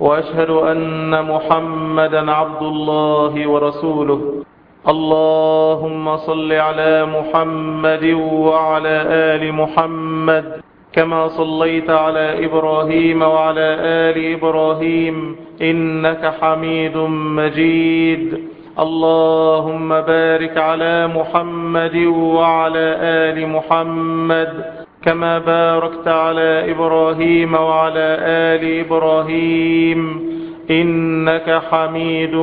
وأشهد أن محمدا عبد الله ورسوله. اللهم صل على محمد وعلى آل محمد كما صليت على إبراهيم وعلى آل إبراهيم إنك حميد مجيد. اللهم بارك على محمد وعلى آل محمد كما باركت على إبراهيم وعلى آل إبراهيم إنك حميد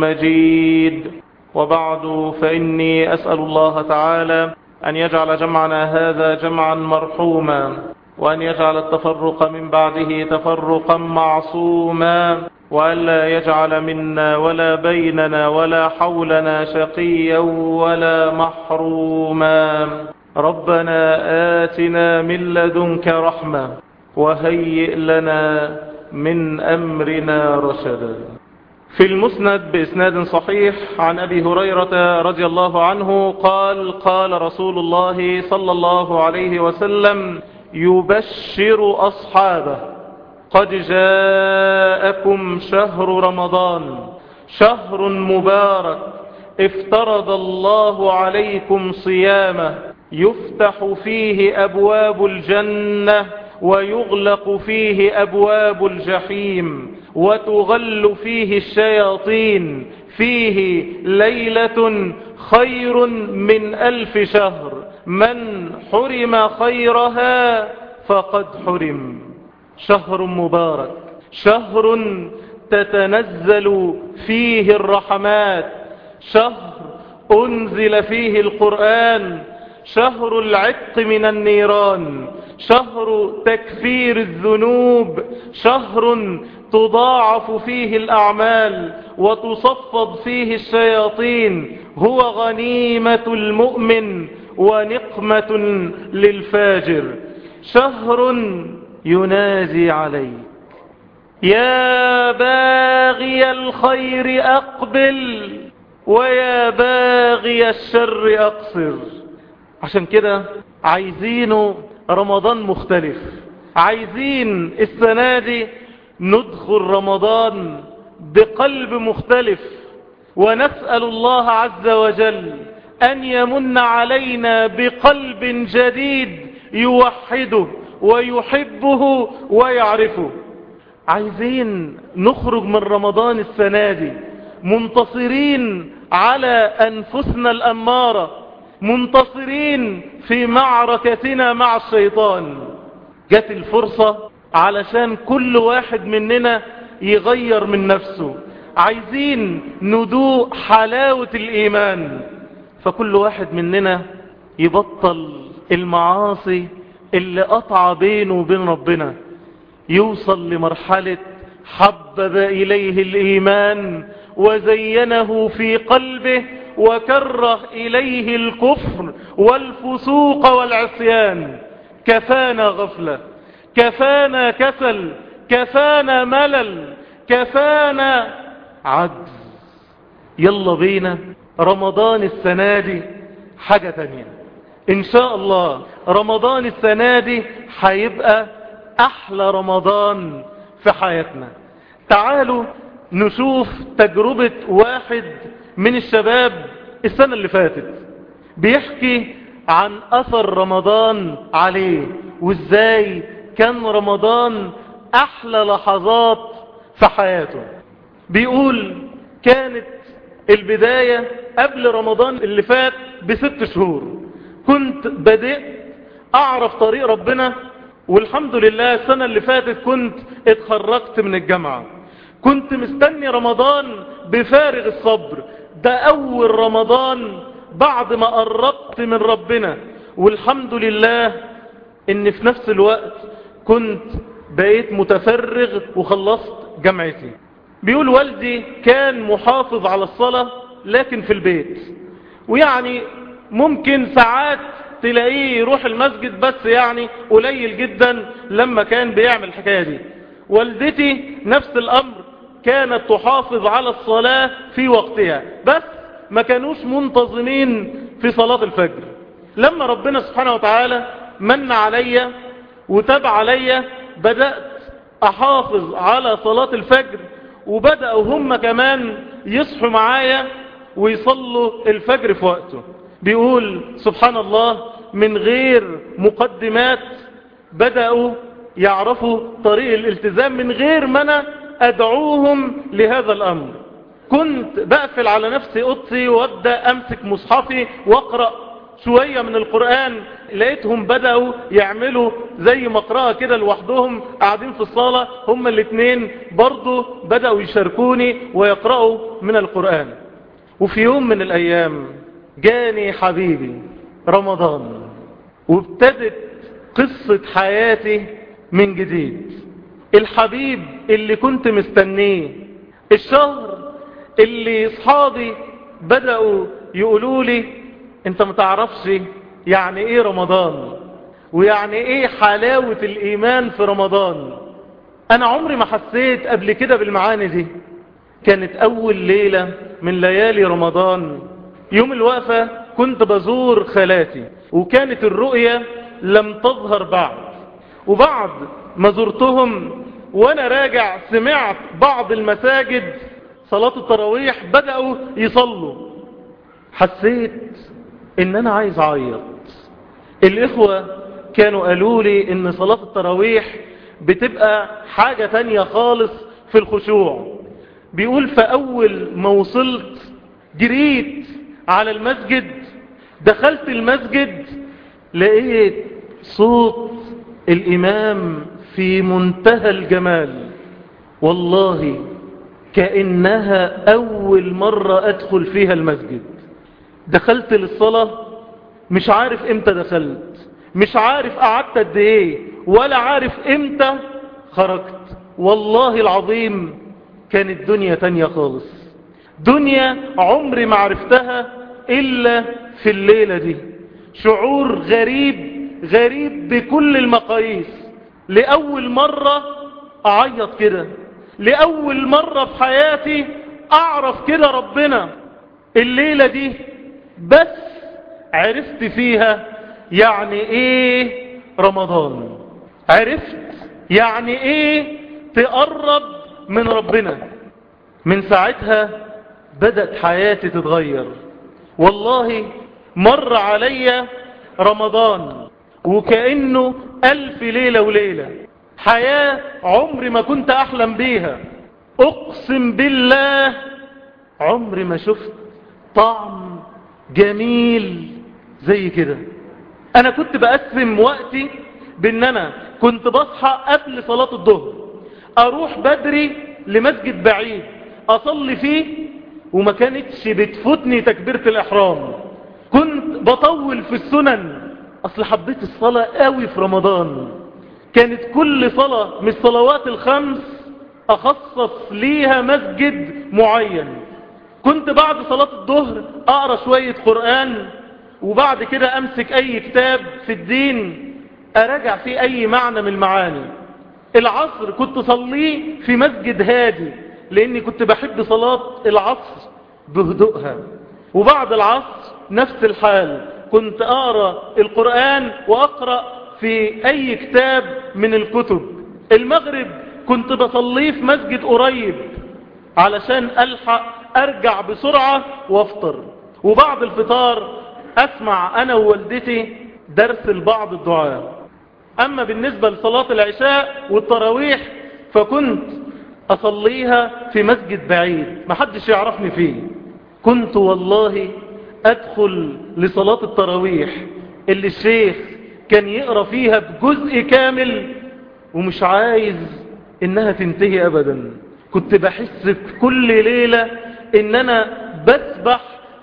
مجيد. وبعد فإني أسأل الله تعالى أن يجعل جمعنا هذا جمعا مرحوما وأن يجعل التفرق من بعده تفرقا معصوما وألا يجعل منا ولا بيننا ولا حولنا شقيا ولا محروما. ربنا آتنا من لدنك رحمة وهيئ لنا من أمرنا رشدا. في المسند بإسناد صحيح عن أبي هريرة رضي الله عنه قال قال رسول الله صلى الله عليه وسلم يبشر أصحابه. قد جاءكم شهر رمضان. شهر مبارك. افترض الله عليكم صيامه. يفتح فيه أبواب الجنة ويغلق فيه أبواب الجحيم وتغل فيه الشياطين. فيه ليلة خير من ألف شهر. من حرم خيرها فقد حرم. شهر مبارك. شهر تتنزل فيه الرحمات. شهر أنزل فيه القرآن. شهر العتق من النيران شهر تكفير الذنوب شهر تضاعف فيه الأعمال وتصفد فيه الشياطين. هو غنيمة المؤمن ونقمة للفاجر. شهر ينازي عليك. يا باغي الخير أقبل ويا باغي الشر أقصر. عشان كده عايزينه رمضان مختلف. عايزين السنة دي ندخل رمضان بقلب مختلف. ونسأل الله عز وجل أن يمن علينا بقلب جديد يوحده ويحبه ويعرفه. عايزين نخرج من رمضان السنة دي منتصرين على أنفسنا الأمارة. منتصرين في معركتنا مع الشيطان. جت الفرصة علشان كل واحد مننا يغير من نفسه. عايزين ندوق حلاوة الإيمان. فكل واحد مننا يبطل المعاصي اللي قطع بينه وبين ربنا. يوصل لمرحلة حبب إليه الإيمان وزينه في قلبه وكره إليه الكفر والفسوق والعصيان. كفانا غفلة كفانا كسل كفانا ملل كفانا عجز. يلا بينا رمضان السنة دي حاجة تانية. إن شاء الله رمضان السنة دي هيبقى أحلى رمضان في حياتنا. تعالوا نشوف تجربة واحد من الشباب السنة اللي فاتت بيحكي عن أثر رمضان عليه وإزاي كان رمضان أحلى لحظات في حياته. بيقول كانت البداية قبل رمضان اللي فات بست شهور. كنت بدأت أعرف طريق ربنا والحمد لله السنة اللي فاتت كنت اتخرجت من الجامعة. كنت مستني رمضان بفارغ الصبر. ده أول رمضان بعد ما قربت من ربنا. والحمد لله ان في نفس الوقت كنت بقيت متفرغ وخلصت جامعتي. بيقول والدي كان محافظ على الصلاة لكن في البيت. ويعني ممكن ساعات تلاقيه يروح المسجد بس يعني قليل جدا لما كان بيعمل الحكاية دي. والدتي نفس الأمر. كانت تحافظ على الصلاة في وقتها. بس ما كانوش منتظمين في صلاة الفجر. لما ربنا سبحانه وتعالى من علي وتاب علي بدأت أحافظ على صلاة الفجر وبدأوا هم كمان يصحوا معايا ويصلوا الفجر في وقته. بيقول سبحان الله من غير مقدمات بدأوا يعرفوا طريق الالتزام من غير ما أنا أدعوهم لهذا الأمر. كنت بقفل على نفسي أوضتي وأبدأ أمسك مصحفي وأقرأ شوية من القرآن. لقيتهم بدأوا يعملوا زي مقرأة كده لوحدهم قاعدين في الصالة هم الاثنين برضو بدأوا يشاركوني ويقرأوا من القرآن. وفي يوم من الأيام جاني حبيبي رمضان وابتدت قصة حياتي من جديد. الحبيب اللي كنت مستنيه. الشهر اللي أصحابي بدأوا يقولوا لي أنت متعرفش يعني إيه رمضان؟ ويعني إيه حلاوة الإيمان في رمضان؟ أنا عمري ما حسيت قبل كده بالمعاني دي. كانت أول ليلة من ليالي رمضان. يوم الوقفة كنت بزور خالاتي وكانت الرؤية لم تظهر بعد. وبعد ما زرتهم وأنا راجع سمعت بعض المساجد صلاة التراويح بدأوا يصلوا. حسيت إن أنا عايز أعيط. الإخوة كانوا قالوا لي إن صلاة التراويح بتبقى حاجة تانية خالص في الخشوع. بيقول فاول ما وصلت جريت على المسجد دخلت المسجد لقيت صوت الإمام في منتهى الجمال. والله كأنها أول مرة أدخل فيها المسجد. دخلت للصلاة مش عارف إمتى دخلت مش عارف قعدت قد إيه ولا عارف إمتى خرجت. والله العظيم كانت دنيا تانية خالص. دنيا عمري ما عرفتها إلا في الليلة دي. شعور غريب غريب بكل المقاييس. لأول مرة أعيط كده. لأول مرة في حياتي أعرف كده ربنا. الليلة دي بس عرفت فيها يعني إيه رمضان. عرفت يعني إيه تقرب من ربنا. من ساعتها بدأت حياتي تتغير. والله مر علي رمضان. وكأنه ألف ليلة وليلة. حياة عمري ما كنت أحلم بيها. أقسم بالله عمري ما شفت طعم جميل زي كده. أنا كنت بقسم وقتي بأن أنا كنت بصحى قبل صلاة الظهر أروح بدري لمسجد بعيد أصلي فيه وما كانتش بتفوتني تكبيرة الإحرام. كنت بطول في السنن أصل حبيت الصلاة قوي في رمضان. كانت كل صلاة من الصلوات الخمس أخصص ليها مسجد معين. كنت بعد صلاة الظهر أقرأ شوية قرآن وبعد كده أمسك أي كتاب في الدين أراجع فيه أي معنى من المعاني. العصر كنت صليه في مسجد هادي لأني كنت بحب صلاة العصر بهدوءها. وبعد العصر نفس الحال. كنت أقرأ القرآن وأقرأ في أي كتاب من الكتب. المغرب كنت بصليه في مسجد قريب علشان ألحق أرجع بسرعة وأفطر. وبعد الفطار أسمع أنا ووالدتي درس البعض الدعاء. أما بالنسبة لصلاة العشاء والتراويح فكنت أصليها في مسجد بعيد. ما حدش يعرفني فيه. كنت والله أدخل لصلاة التراويح اللي الشيخ كان يقرأ فيها بجزء كامل ومش عايز إنها تنتهي أبدا. كنت بحس بكل ليلة إن أنا بسبح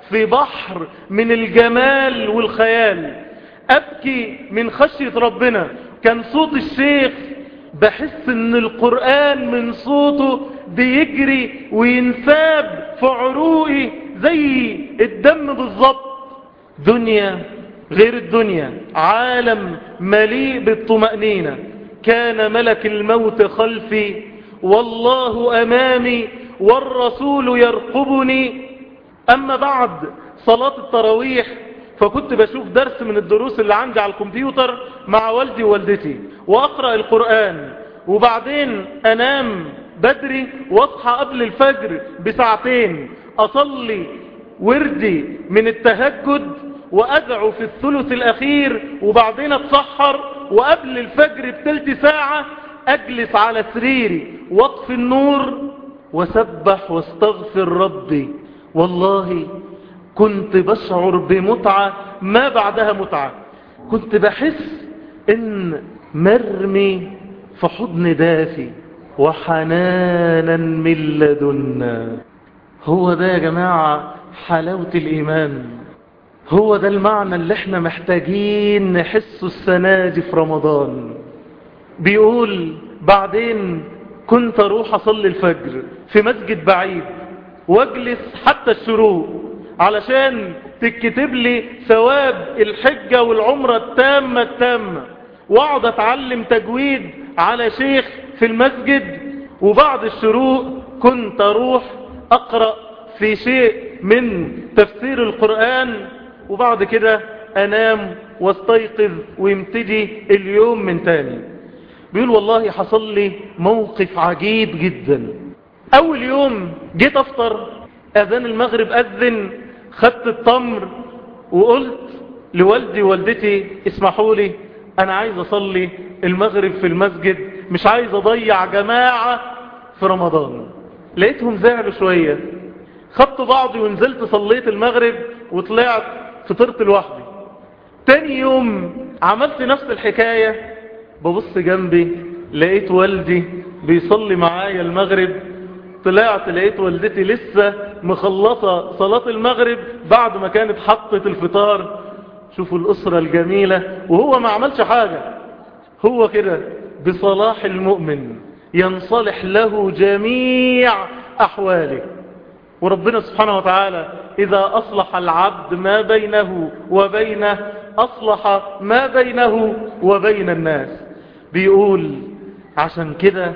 في بحر من الجمال والخيال. أبكي من خشية ربنا. كان صوت الشيخ بحس إن القرآن من صوته بيجري وينساب في عروقي زي الدم بالظبط. دنيا غير الدنيا عالم مليء بالطمأنينة. كان ملك الموت خلفي والله أمامي والرسول يرقبني. أما بعد صلاة التراويح فكنت بشوف درس من الدروس اللي عندي على الكمبيوتر مع والدي ووالدتي وأقرأ القرآن وبعدين أنام بدري وأصحى قبل الفجر بساعتين أصلي وردي من التهجد وأدعو في الثلث الأخير وبعدين أتسحر وقبل الفجر بتلت ساعة أجلس على سريري وأطفي النور وسبح وأستغفر ربي. والله كنت بشعر بمتعة ما بعدها متعة. كنت بحس إن مرمي في حضن دافي وحنانا من لدنا. هو ده يا جماعة حلاوة الإيمان. هو ده المعنى اللي إحنا محتاجين نحسه السنة دي في رمضان. بيقول بعدين كنت أروح أصلي الفجر في مسجد بعيد وأجلس حتى الشروق. علشان تكتب لي ثواب الحجة والعمرة التامة التامة. واقعد اتعلم تجويد على شيخ في المسجد وبعد الشروق كنت أروح اقرأ في شيء من تفسير القرآن وبعد كده انام واستيقظ ويمتدي اليوم من تاني. بيقول والله حصل لي موقف عجيب جدا. أول يوم جيت أفطر أذان المغرب أذن خدت التمر وقلت لوالدي ووالدتي اسمحوا لي أنا عايز أصلي المغرب في المسجد مش عايز أضيع جماعة في رمضان. لقيتهم زعلوا شوية. خدت بعضي ونزلت صليت المغرب وطلعت فطرت لوحدي. تاني يوم عملت نفس الحكاية ببص جنبي لقيت والدي بيصلي معايا المغرب طلعت لقيت والدتي لسه مخلصة صلاة المغرب بعد ما كانت حطت الفطار. شوفوا الأسرة الجميلة وهو ما عملش حاجة. هو كده بصلاح المؤمن ينصلح له جميع أحواله. وربنا سبحانه وتعالى إذا أصلح العبد ما بينه وبينه أصلح ما بينه وبين الناس. بيقول عشان كده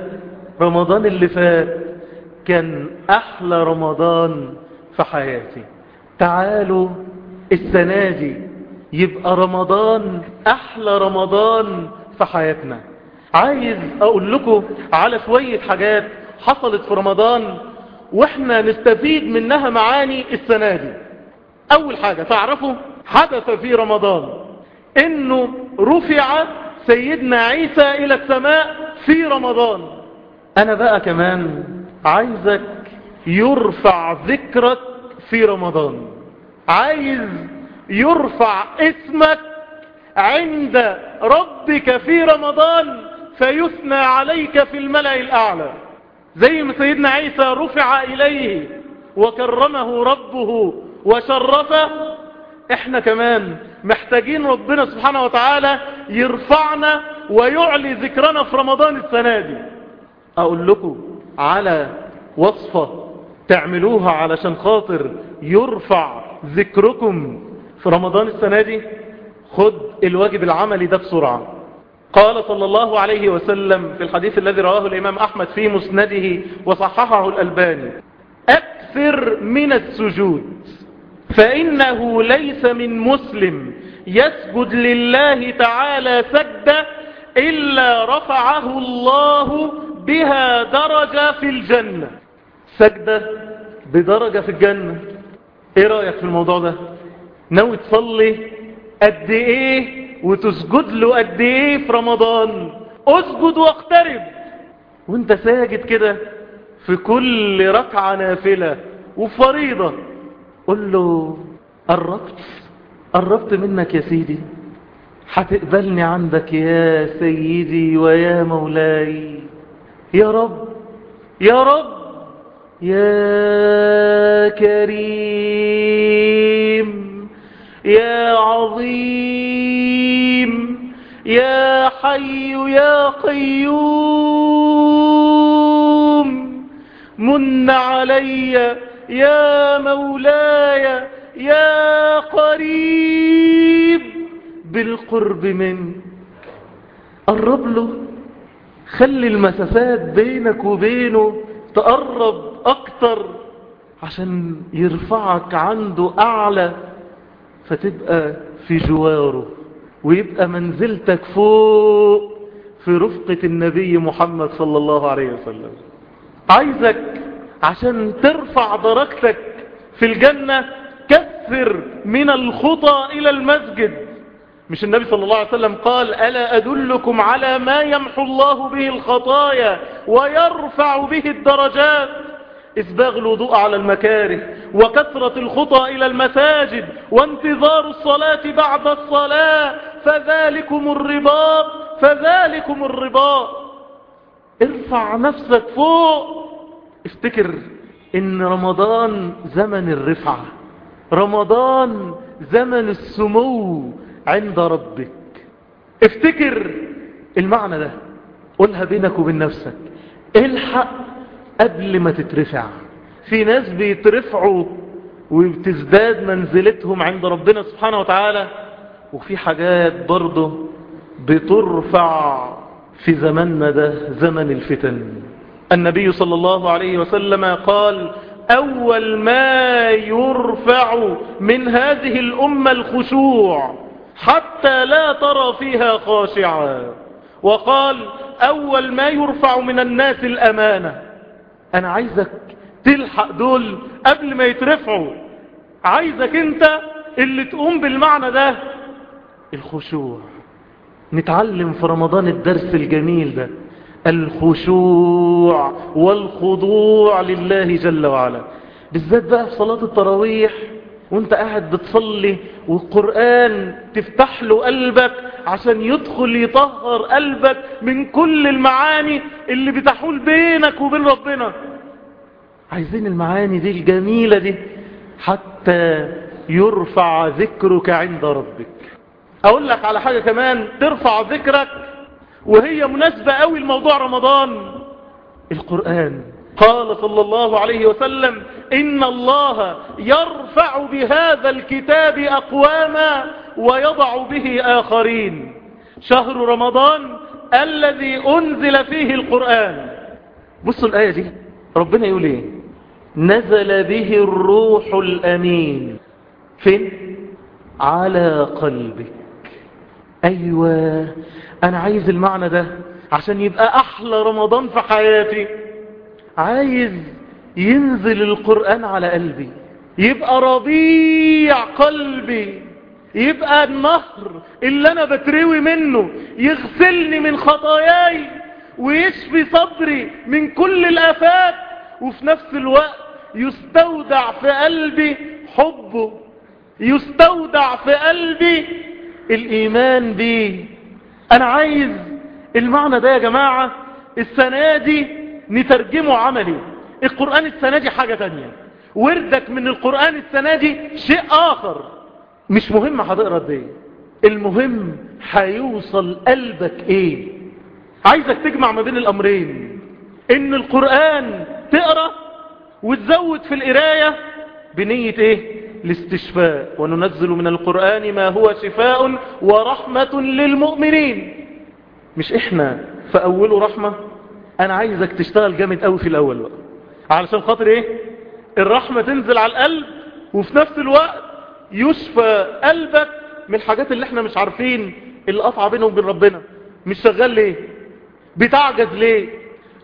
رمضان اللي فات كان أحلى رمضان في حياتي. تعالوا السنة دي يبقى رمضان أحلى رمضان في حياتنا. عايز أقول لكم على شوية حاجات حصلت في رمضان وإحنا نستفيد منها معاني السنة دي. أول حاجة تعرفوا حدث في رمضان. إنه رفع سيدنا عيسى إلى السماء في رمضان. أنا بقى كمان عايزك يرفع ذكرك في رمضان. عايز يرفع اسمك عند ربك في رمضان فيثنى عليك في الملأ الأعلى. زي ما سيدنا عيسى رفع إليه وكرمه ربه وشرفه إحنا كمان محتاجين ربنا سبحانه وتعالى يرفعنا ويعلي ذكرنا في رمضان السنة دي. أقول لكم على وصفة تعملوها علشان خاطر يرفع ذكركم في رمضان السنة دي. خد الواجب العملي ده بسرعة. قال صلى الله عليه وسلم في الحديث الذي رواه الإمام أحمد في مسنده وصححه الألباني أكثر من السجود فإنه ليس من مسلم يسجد لله تعالى سجدة إلا رفعه الله بها درجة في الجنة. سجدة بدرجة في الجنة. إيه رأيك في الموضوع ده؟ ناوي تصلي قد إيه وتسجد له قد إيه في رمضان؟ اسجد واقترب. وأنت ساجد كده في كل ركعة نافلة وفريضة. قل له قربت قربت منك يا سيدي. هتقبلني عندك يا سيدي ويا مولاي. يا رب يا رب يا كريم يا عظيم يا حي يا قيوم من علي يا مولاي يا قريب بالقرب منك. قرب له خلي المسافات بينك وبينه تقرب أكتر عشان يرفعك عنده أعلى فتبقى في جواره ويبقى منزلتك فوق في رفقة النبي محمد صلى الله عليه وسلم. عايزك عشان ترفع درجتك في الجنة كثر من الخطى إلى المسجد. مش النبي صلى الله عليه وسلم قال ألا أدلكم على ما يمحو الله به الخطايا ويرفع به الدرجات؟ إسباغ الوضوء على المكاره وكثرة الخطى إلى المساجد وانتظار الصلاة بعد الصلاة فذلكم الرباط فذلكم الرباط ارفع نفسك فوق. افتكر إن رمضان زمن الرفعة رمضان زمن السمو عند ربك. افتكر المعنى ده. قولها بينك وبين نفسك. الحق قبل ما تترفع. في ناس بيترفعوا وبتزداد منزلتهم عند ربنا سبحانه وتعالى وفي حاجات برضه بترفع في زماننا ده زمن الفتن. النبي صلى الله عليه وسلم قال أول ما يرفع من هذه الأمة الخشوع حتى لا ترى فيها خاشعا. وقال أول ما يرفع من الناس الأمانة أنا عايزك تلحق دول قبل ما يترفعوا. عايزك أنت اللي تقوم بالمعنى ده. الخشوع. نتعلم في رمضان الدرس الجميل ده. الخشوع والخضوع لله جل وعلا. بالذات بقى في صلاة التراويح وانت قاعد بتصلي والقرآن تفتح له قلبك عشان يدخل يطهر قلبك من كل المعاني اللي بتحول بينك وبين ربنا. عايزين المعاني دي الجميلة دي حتى يرفع ذكرك عند ربك. أقول لك على حاجة كمان ترفع ذكرك وهي مناسبة قوي لموضوع رمضان. القرآن. قال صلى الله عليه وسلم إن الله يرفع بهذا الكتاب أقواما ويضع به آخرين. شهر رمضان الذي أنزل فيه القرآن. بصوا الآية دي ربنا يقول إيه؟ نزل به الروح الأمين. فين؟ على قلبك. أيوة أنا عايز المعنى ده عشان يبقى أحلى رمضان في حياتي. عايز ينزل القرآن على قلبي يبقى ربيع قلبي يبقى النهر اللي أنا بتروي منه يغسلني من خطاياي ويشفي صدري من كل الآفات وفي نفس الوقت يستودع في قلبي حبه يستودع في قلبي الإيمان بيه. أنا عايز المعنى ده يا جماعة السنة دي نترجمه عملي. القرآن السنة دي حاجة تانية. وردك من القرآن السنة دي شيء آخر. مش مهم هتقرأ قد إيه. المهم هيوصل قلبك إيه. عايزك تجمع ما بين الأمرين. إن القرآن تقرأ وتزود في القراية بنية إيه؟ الاستشفاء. وننزل من القرآن ما هو شفاء ورحمة للمؤمنين. مش إحنا. في رحمة. أنا عايزك تشتغل جامد قوي في الأول بقى. علشان خاطر إيه؟ الرحمة تنزل على القلب وفي نفس الوقت يشفى قلبك من الحاجات اللي إحنا مش عارفين اللي قطع بينهم وبين ربنا. مش شغال ليه؟ بتعجز ليه؟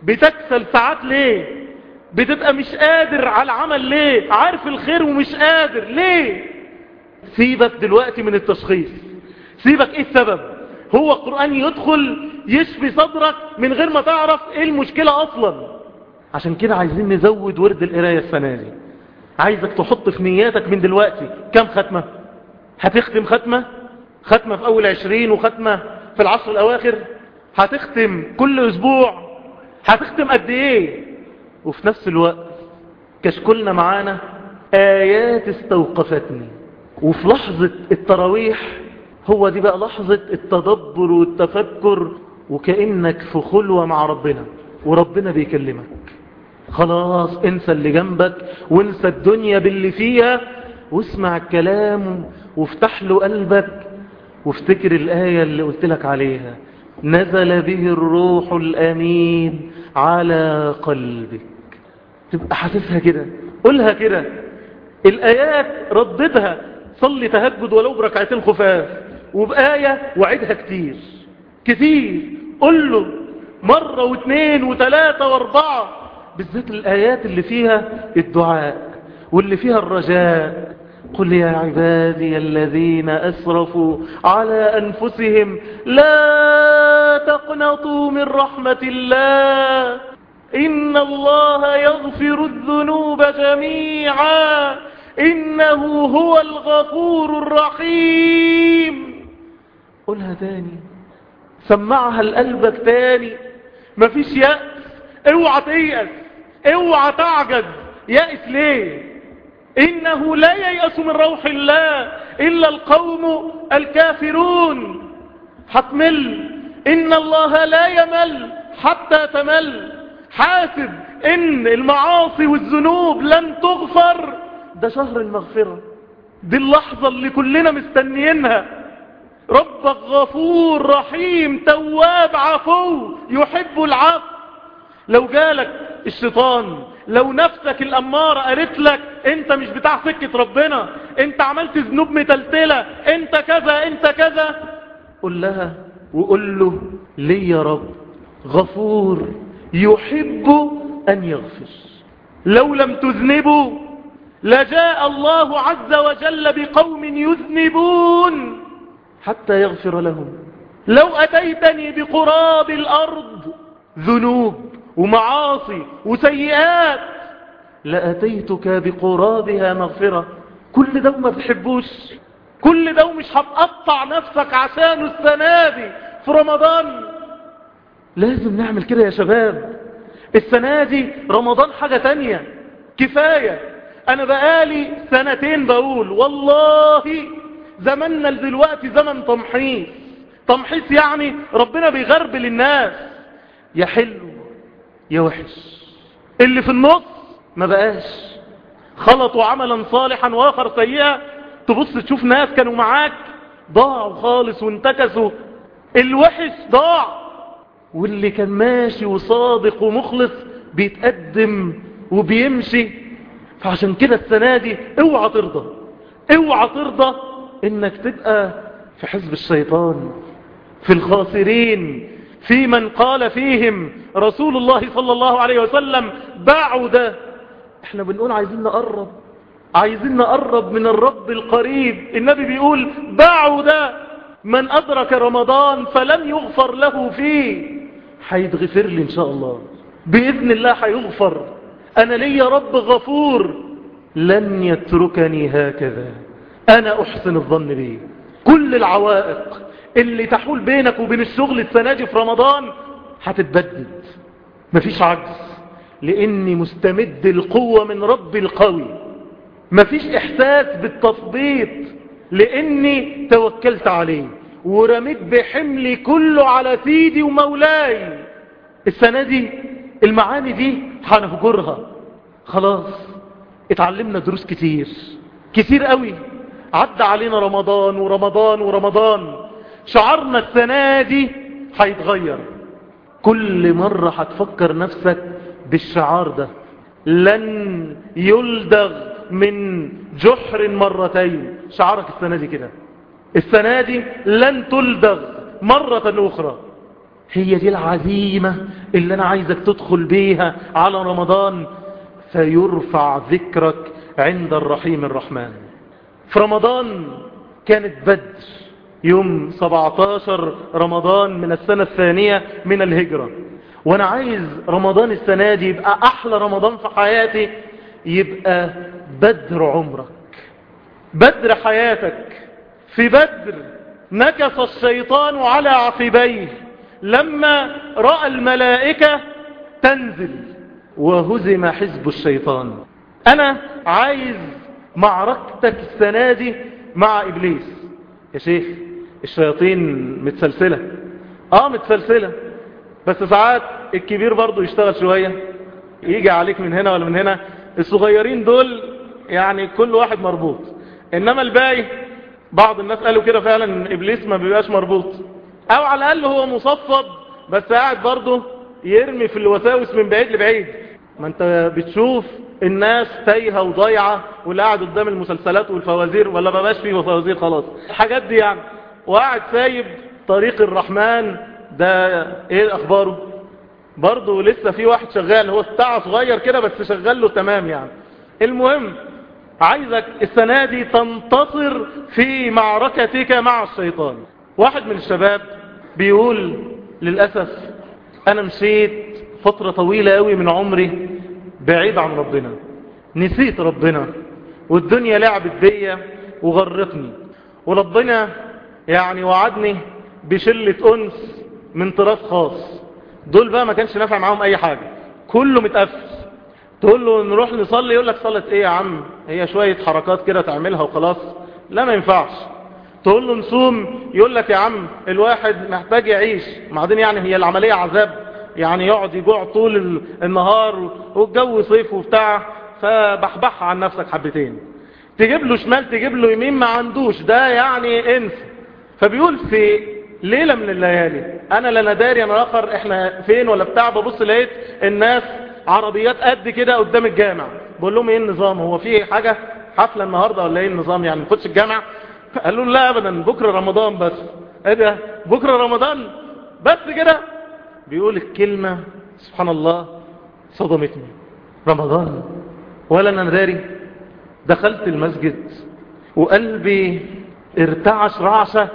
بتكسل ساعات ليه؟ بتبقى مش قادر على العمل ليه؟ عارف الخير ومش قادر ليه؟ سيبك دلوقتي من التشخيص. سيبك إيه السبب؟ هو القرآن يدخل يشفي صدرك من غير ما تعرف إيه المشكلة أصلا. عشان كده عايزين نزود ورد القراية السنة دي. عايزك تحط في نياتك من دلوقتي كم ختمة؟ هتختم ختمة؟ ختمة في أول عشرين وختمة في العشر الأواخر؟ هتختم كل أسبوع؟ هتختم قد إيه؟ وفي نفس الوقت كشكلنا معانا آيات استوقفتني. وفي لحظة التراويح هو دي بقى لحظة التدبر والتفكر وكأنك في خلوة مع ربنا وربنا بيكلمك. خلاص انسى اللي جنبك وانسى الدنيا باللي فيها واسمع الكلام وافتح له قلبك وافتكر الآية اللي قلت لك عليها. نزل به الروح الأمين على قلبك. تبقى حاسسها كده. قولها كده. الآيات رددها. صلي تهجد ولو بركعتين خفاف وبآية وعدها كتير. كتير. قل له مرة واثنين وثلاثة وأربعة. بالذات الآيات اللي فيها الدعاء واللي فيها الرجاء. قل يا عبادي الذين أسرفوا على أنفسهم لا تقنطوا من رحمة الله. إن الله يغفر الذنوب جميعا. إنه هو الغفور الرحيم. قلها تاني سمعها لقلبك تاني مفيش يأس. اوعى تيأس. اوعى تعجز. يأس ليه؟ إنه لا ييأس من روح الله إلا القوم الكافرون. هتمل. إن الله لا يمل حتى تمل. حاسب إن المعاصي والذنوب لن تغفر. ده شهر المغفرة. دي اللحظة اللي كلنا مستنيينها. ربك غفور رحيم تواب عفو يحب العفو. لو جالك الشيطان لو نفسك الأمارة قالت لك أنت مش بتاع سكة ربنا أنت عملت ذنوب متلتلة أنت كذا أنت كذا قل لها وقل له ليه يا رب غفور يحب أن يغفر. لو لم تذنبوا لجاء الله عز وجل بقوم يذنبون حتى يغفر لهم. لو أتيتني بقراب الأرض ذنوب. ومعاصي وسيئات. لأتيتك بقرابها مغفرة. كل ده ما بتحبوش. كل ده مش هتقطع نفسك عشانه السنة دي في رمضان. لازم نعمل كده يا شباب. السنة دي رمضان حاجة تانية. كفاية. أنا بقالي سنتين بقول والله زمننا دلوقتي زمن تمحيص. تمحيص يعني ربنا بيغربل الناس يا حلو يا وحش اللي في النص ما بقاش. خلطوا عملا صالحا وآخر سيئا تبص تشوف ناس كانوا معاك. ضاعوا خالص وانتكسوا. الوحش ضاع. واللي كان ماشي وصادق ومخلص بيتقدم وبيمشي. فعشان كده السنة دي اوعى ترضى. اوعى ترضى انك تبقى في حزب الشيطان في الخاسرين في من قال فيهم رسول الله صلى الله عليه وسلم بعد. إحنا بنقول عايزين نقرب. عايزين نقرب من الرب القريب. النبي بيقول بعد. من أدرك رمضان فلم يغفر له فيه. هيتغفر لي إن شاء الله. بإذن الله هيغفر. أنا لي رب غفور. لن يتركني هكذا. أنا أحسن الظن به كل العوائق. اللي تحول بينك وبين الشغل السنة دي في رمضان هتتبدد مفيش عجز. لأني مستمد القوة من ربي القوي. مفيش إحساس بالتثبيط. لأني توكلت عليه. ورميت بحملي كله على سيدي ومولاي. السنة دي المعاني دي هنهجرها. خلاص اتعلمنا دروس كتير. كتير قوي. عدى علينا رمضان ورمضان ورمضان. شعرنا السنة دي هيتغير. كل مرة هتفكر نفسك بالشعار ده. لن يلدغ من جحر مرتين. شعارك السنة دي كده. السنة دي لن تلدغ مرة أخرى. هي دي العزيمة اللي أنا عايزك تدخل بيها على رمضان. فيرفع ذكرك عند الرحيم الرحمن. في رمضان كانت بدر. يوم 17 رمضان من السنة الثانية من الهجرة. وأنا عايز رمضان السنة دي يبقى أحلى رمضان في حياتي يبقى بدر عمرك. بدر حياتك. في بدر نكس الشيطان على عقبيه لما رأى الملائكة تنزل وهزم حزب الشيطان. أنا عايز معركتك السنة دي مع إبليس. يا شيخ الشياطين متسلسلة. آه متسلسلة. بس ساعات الكبير برضو يشتغل شوية. يجي عليك من هنا ولا من هنا. الصغيرين دول يعني كل واحد مربوط. إنما الباقي بعض الناس قالوا كده فعلا إبليس ما بيبقاش مربوط. أو على الأقل هو مصفد بس قاعد برضه يرمي في الوساوس من بعيد لبعيد. ما أنت بتشوف الناس تايهة وضايعة واللي قاعد قدام المسلسلات والفوازير ولا ما بقاش فيه فوازير خلاص. الحاجات دي يعني. وقاعد سايب طريق الرحمن. ده إيه اخباره؟ برضه لسه في واحد شغال هو بتاع صغير كده بس شغال له تمام يعني. المهم عايزك السنة دي تنتصر في معركتك مع الشيطان. واحد من الشباب بيقول للأسف أنا مشيت فترة طويلة قوي من عمري بعيد عن ربنا. نسيت ربنا والدنيا لعبت بيا وغرتني. وربنا يعني وعدني بشلة أنس من طراز خاص. دول بقى ما كانش نافع معاهم أي حاجة. كله متقفل تقول له نروح نصلي يقول لك صلاة إيه يا عم؟ هي شوية حركات كده تعملها وخلاص. لا ما ينفعش. تقول له نصوم يقول لك يا عم الواحد محتاج يعيش. بعدين يعني هي العملية عذاب. يعني يقعد يجوع طول النهار والجو صيف وبتاع فبحبح عن نفسك حبتين. تجيب له شمال تجيب له يمين ما عندوش. ده يعني انسى فبيقول في ليلة من الليالي أنا لا نداري أنا اخر إحنا فين ولا بتاع ببص لقيت الناس عربيات قد كده قدام الجامع. بقول لهم إيه النظام؟ هو في حاجة حفلة النهاردة ولا إيه النظام يعني؟ نخش الجامع؟ قالوا لا ابدا بكرة رمضان بس. إيه ده؟ بكرة رمضان بس كده. بيقول الكلمة سبحان الله صدمتني. رمضان ولا أنا داري دخلت المسجد وقلبي ارتعش رعشة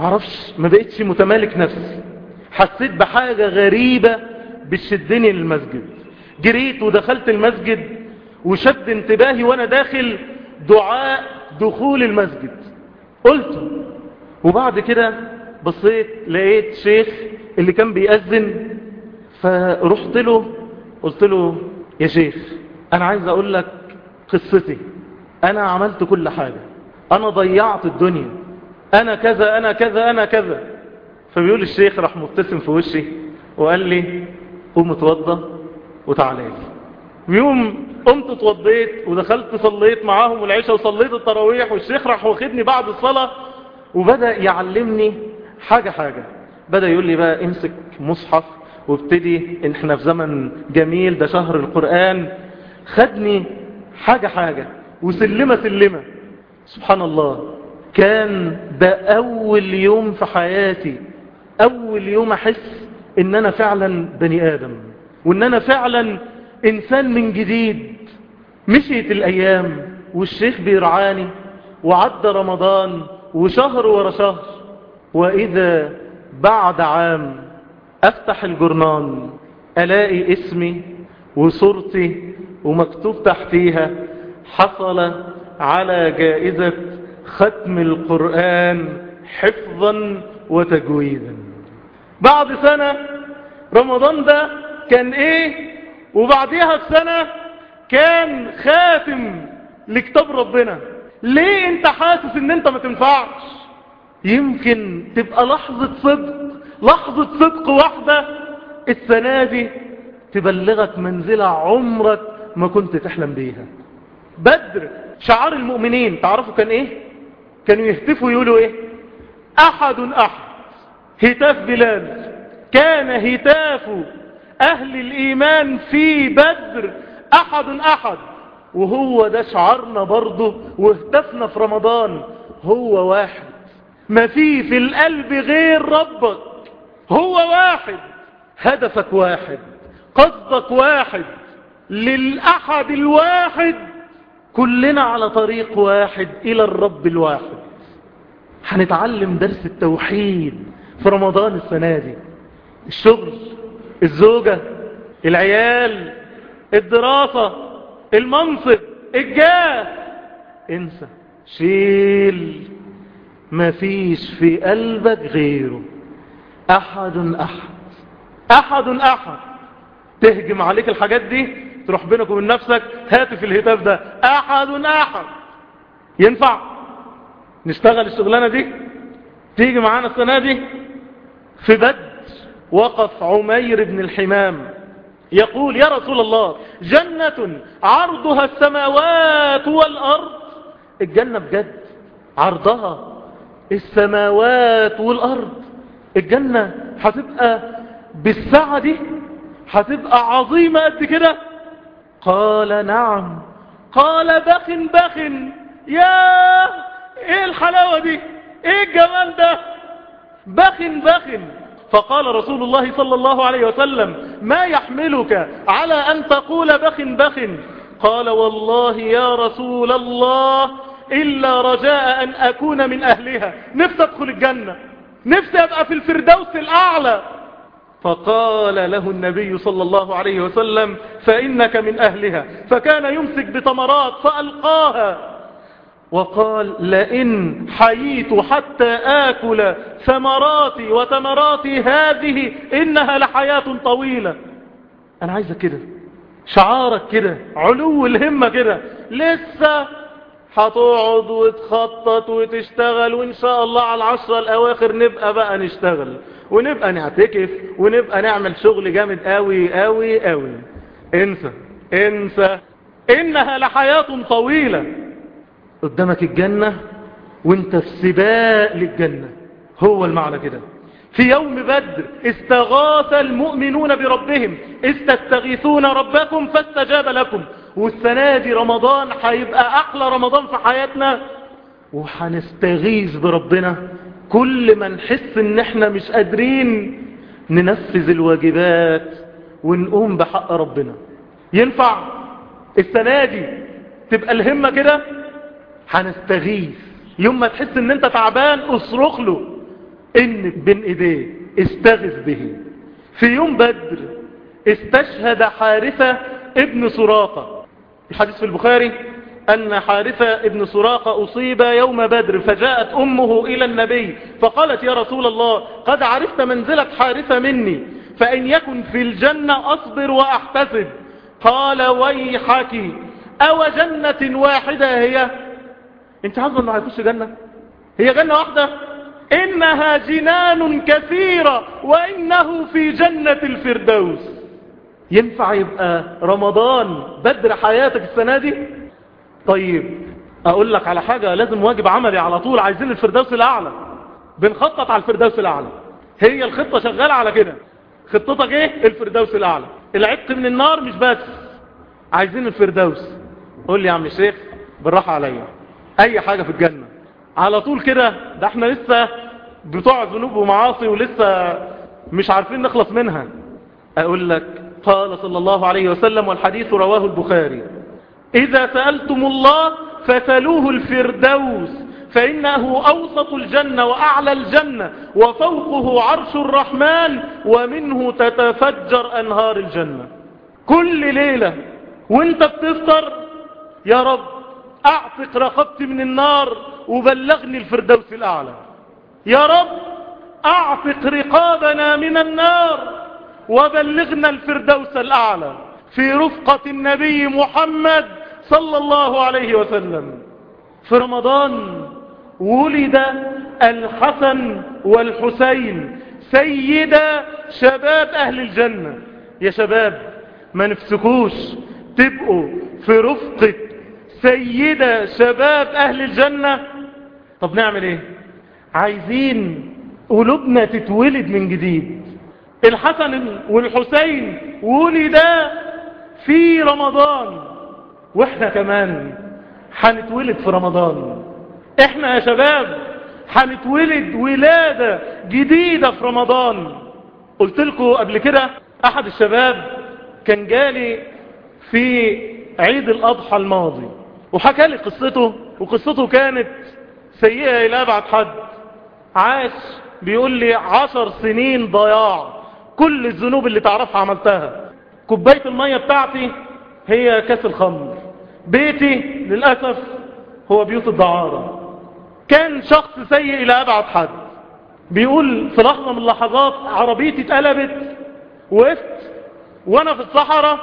معرفش ما بقتش متمالك نفسي. حسيت بحاجة غريبة بتشدني للمسجد. جريت ودخلت المسجد وشد انتباهي وأنا داخل دعاء دخول المسجد. قلت وبعد كده بصيت لقيت شيخ اللي كان بيأذن فرحت له قلت له يا شيخ أنا عايز أقول لك قصتي. أنا عملت كل حاجة. أنا ضيعت الدنيا. أنا كذا أنا كذا أنا كذا. فبيقول الشيخ راح مبتسم في وشي وقال لي قوم اتوضى وتعالى لي. ويوم قمت اتوضيت ودخلت صليت معاهم العشاء وصليت التراويح والشيخ راح واخدني بعد الصلاة وبدأ يعلمني حاجة حاجة. بدأ يقول لي بقى امسك مصحف وابتدي إن إحنا في زمن جميل ده شهر القرآن. خدني حاجة حاجة. وسلمة سلمة. سبحان الله. كان ده أول يوم في حياتي. أول يوم أحس إن أنا فعلا بني آدم وإن أنا فعلا إنسان من جديد. مشيت الأيام والشيخ بيرعاني وعدى رمضان وشهر ورا شهر. وإذا بعد عام أفتح الجرنان ألاقي اسمي وصورتي ومكتوب تحتيها حصل على جائزة ختم القرآن حفظا وتجويدا. بعد سنة رمضان ده كان إيه؟ وبعديها بسنة كان خاتم لكتاب ربنا. ليه أنت حاسس إن أنت ما تنفعش؟ يمكن تبقى لحظة صدق لحظة صدق واحدة السنة دي تبلغك منزلة عمرك ما كنت تحلم بيها. بدر شعار المؤمنين تعرفوا كان إيه؟ كانوا يهتفوا يقولوا إيه؟ أحد أحد. هتاف بلال. كان هتاف أهل الإيمان في بدر. أحد أحد. وهو ده شعارنا برضه واهتفنا في رمضان. هو واحد. ما في في القلب غير ربك. هو واحد. هدفك واحد. قصدك واحد. للأحد الواحد. كلنا على طريق واحد إلى الرب الواحد. هنتعلم درس التوحيد في رمضان السنة دي. الشغل الزوجة العيال الدراسة المنصب الجاه. انسى شيل. ما فيش في قلبك غيره. أحد أحد. أحد أحد. تهجم عليك الحاجات دي. تروح بينك وبين نفسك هاتف الهتاف ده. أحد احد ينفع نشتغل الشغلانة دي؟ تيجي معانا السنة دي؟ في بدر وقف عمير بن الحمام يقول يا رسول الله جنة عرضها السماوات والأرض. الجنة بجد عرضها السماوات والأرض. الجنة هتبقى بالسعة دي هتبقى عظيمة قد كده. قال نعم. قال بخ بخ. يا إيه الحلاوة دي؟ إيه الجمال ده؟ بخ بخ. فقال رسول الله صلى الله عليه وسلم ما يحملك على أن تقول بخ بخ؟ قال والله يا رسول الله إلا رجاء أن أكون من أهلها. نفسي أدخل الجنة. نفسي أبقى في الفردوس الأعلى. فقال له النبي صلى الله عليه وسلم فإنك من أهلها. فكان يمسك بتمرات فألقاها. وقال لئن حييت حتى آكل ثمراتي وثمراتي هذه إنها لحياة طويلة. أنا عايزة كده شعارك كده علو الهمة كده لسه هتقعد وتخطط وتشتغل وإن شاء الله على العشرة الأواخر نبقى بقى نشتغل. ونبقى نعتكف ونبقى نعمل شغل جامد قوي قوي قوي انسى انسى. إنها لحياة طويلة. قدامك الجنة وانت في سباق للجنة. هو المعنى كده. في يوم بدر استغاث المؤمنون بربهم. استستغيثون ربكم فاستجاب لكم. والسنة دي رمضان هيبقى أحلى رمضان في حياتنا. وهنستغيث بربنا. كل ما نحس إن إحنا مش قادرين ننفذ الواجبات ونقوم بحق ربنا. ينفع السنة دي تبقى الهمة كده؟ هنستغيث. يوم ما تحس إن أنت تعبان اصرخ له. إن بين إيديه. استغث به. في يوم بدر استشهد حارثة ابن سراقة. الحديث في البخاري؟ أن حارثة ابن سراقة أصيب يوم بدر فجاءت أمه إلى النبي فقالت يا رسول الله قد عرفت منزلة حارثة مني فإن يكن في الجنة أصبر وأحتسب. قال ويحك أو جنة واحدة هي؟ أنت عارفه إنه هيخش جنة؟ هي جنة واحدة؟ إنها جنان كثيرة وإنه في جنة الفردوس. ينفع يبقى رمضان بدر حياتك السنة دي؟ طيب أقول لك على حاجة لازم واجب عملي على طول عايزين الفردوس الأعلى. بنخطط على الفردوس الأعلى. هي الخطة شغالة على كده. خطتك إيه؟ الفردوس الأعلى. العتق من النار مش بس. عايزين الفردوس. قول لي يا عم الشيخ بالراحة عليا. أي حاجة في الجنة. على طول كده ده إحنا لسه بتوع ذنوب ومعاصي ولسه مش عارفين نخلص منها. أقول لك قال صلى الله عليه وسلم والحديث رواه البخاري. إذا سألتم الله فسلوه الفردوس فإنه أوسط الجنة وأعلى الجنة وفوقه عرش الرحمن ومنه تتفجر أنهار الجنة. كل ليلة وإنت بتفطر يا رب أعتق رقبتي من النار وبلغني الفردوس الأعلى. يا رب أعتق رقابنا من النار وبلغنا الفردوس الأعلى. في رفقة النبي محمد صلى الله عليه وسلم. في رمضان ولد الحسن والحسين سيدا شباب أهل الجنة. يا شباب ما نفسكوش تبقوا في رفقة سيدة شباب أهل الجنة. طب نعمل إيه؟ عايزين قلوبنا تتولد من جديد. الحسن والحسين ولدا في رمضان. وإحنا كمان هنتولد في رمضان. إحنا يا شباب هنتولد ولادة جديدة في رمضان. قلت لكم قبل كده أحد الشباب كان جالي في عيد الأضحى الماضي وحكى لي قصته وقصته كانت سيئة إلى أبعد حد. عاش بيقول لي عشر سنين ضياع. كل الذنوب اللي تعرفها عملتها. كوباية المية بتاعتي هي كاس الخمر. بيتي للأسف هو بيوت الدعارة. كان شخص سيء إلى أبعد حد. بيقول في لحظة من اللحظات عربيتي اتقلبت وقفت وأنا في الصحراء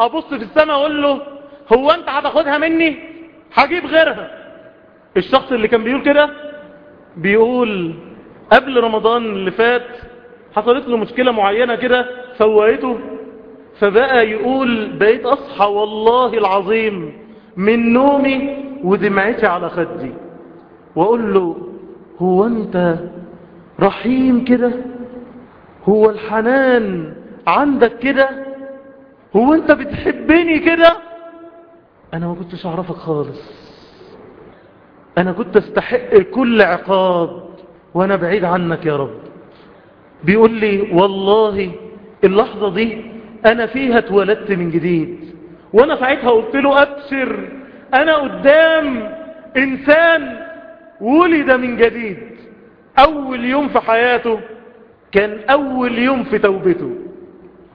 أبص في السماء أقول له هو أنت هتاخدها مني؟ هجيب غيرها. الشخص اللي كان بيقول كده بيقول قبل رمضان اللي فات حصلت له مشكلة معينة كده فوقته فبقى يقول بقيت أصحى والله العظيم من نومي ودمعتي على خدي. وأقول له هو أنت رحيم كده؟ هو الحنان عندك كده؟ هو أنت بتحبني كده؟ أنا ما كنتش أعرفك خالص. أنا كنت أستحق كل عقاب وأنا بعيد عنك يا رب. بيقول لي والله اللحظة دي أنا فيها اتولدت من جديد. وأنا ساعتها قلت له أبشر أنا قدام إنسان ولد من جديد أول يوم في حياته كان أول يوم في توبته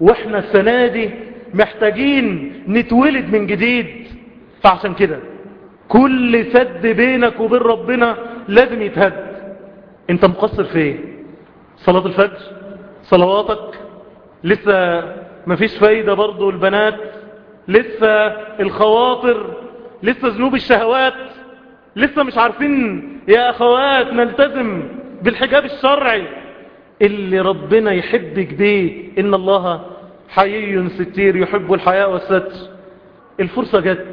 وإحنا السنة دي محتاجين نتولد من جديد فعشان كده كل سد بينك وبين ربنا لازم يتهد. أنت مقصر في إيه؟ صلاة الفجر؟ صلواتك؟ لسه مفيش فايدة برضو البنات؟ لسه الخواطر لسه ذنوب الشهوات لسه مش عارفين يا أخوات نلتزم بالحجاب الشرعي. اللي ربنا يحبك بيه إن الله حيي ستير يحب الحياء والستر. الفرصة جت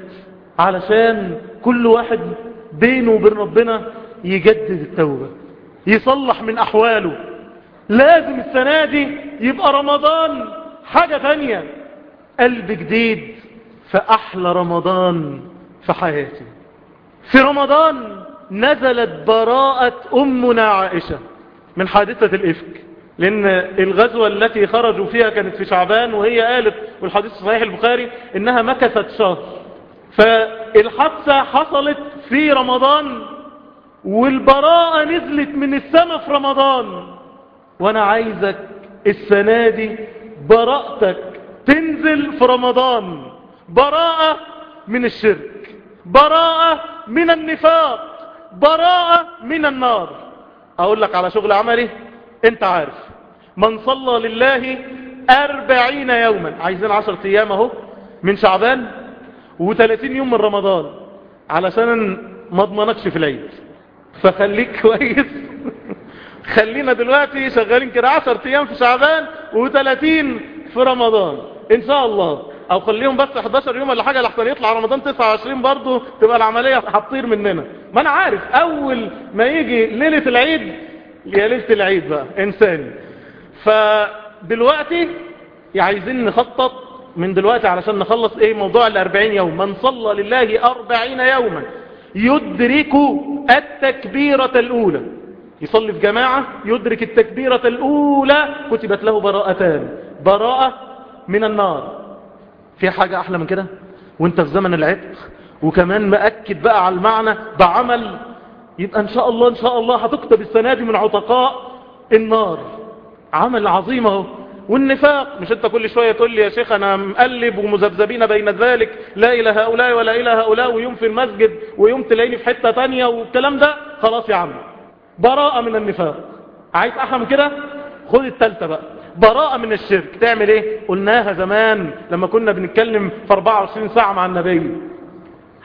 علشان كل واحد بينه وبين ربنا يجدد التوبة يصلح من أحواله. لازم السنة دي يبقى رمضان حاجة تانية قلب جديد. فأحلى رمضان في حياتي. في رمضان نزلت براءة أمنا عائشة من حادثة الإفك لأن الغزوة التي خرجوا فيها كانت في شعبان وهي قالت والحديث صحيح البخاري إنها مكثت شهر. فالحادثة حصلت في رمضان والبراءة نزلت من السماء في رمضان. وأنا عايزك السنة دي براءتك تنزل في رمضان. براءة من الشرك براءة من النفاق براءة من النار. أقول لك على شغل عملي أنت عارف. من صلى لله أربعين يوما عايزين عشر أيام أهو من شعبان وثلاثين يوم من رمضان علشان ما اضمنكش في العيد. فخليك كويس. خلينا دلوقتي شغالين كده 10 أيام في شعبان و30 في رمضان. إن شاء الله. أو خليهم بس 11 يوم ولا حاجة لحسن يطلع رمضان 29 برضه تبقى العملية هتطير مننا. ما أنا عارف أول ما يجي ليلة العيد يا ليلة العيد بقى إنساني. فدلوقتي عايزين نخطط من دلوقتي علشان نخلص إيه موضوع الأربعين يوم. من صلى لله أربعين يوما يدرك التكبيرة الأولى. يصلي في جماعة يدرك التكبيرة الأولى كتبت له براءتان. براءة من النار. في حاجة أحلى من كده؟ وأنت في زمن العتق وكمان مأكد بقى على المعنى بعمل يبقى إن شاء الله إن شاء الله هتكتب السنة دي من عتقاء النار. عمل عظيم أهو. والنفاق مش أنت كل شوية تقول لي يا شيخ أنا مقلب ومذبذبين بين ذلك لا إلى هؤلاء ولا إلى هؤلاء ويوم في المسجد ويوم تلاقيني في حتة تانية والكلام ده خلاص يا عم. براءة من النفاق. عايز أحلى من كده؟ خد التالتة بقى. براءة من الشرك. تعمل إيه؟ قلناها زمان لما كنا بنتكلم في 24 ساعة مع النبي.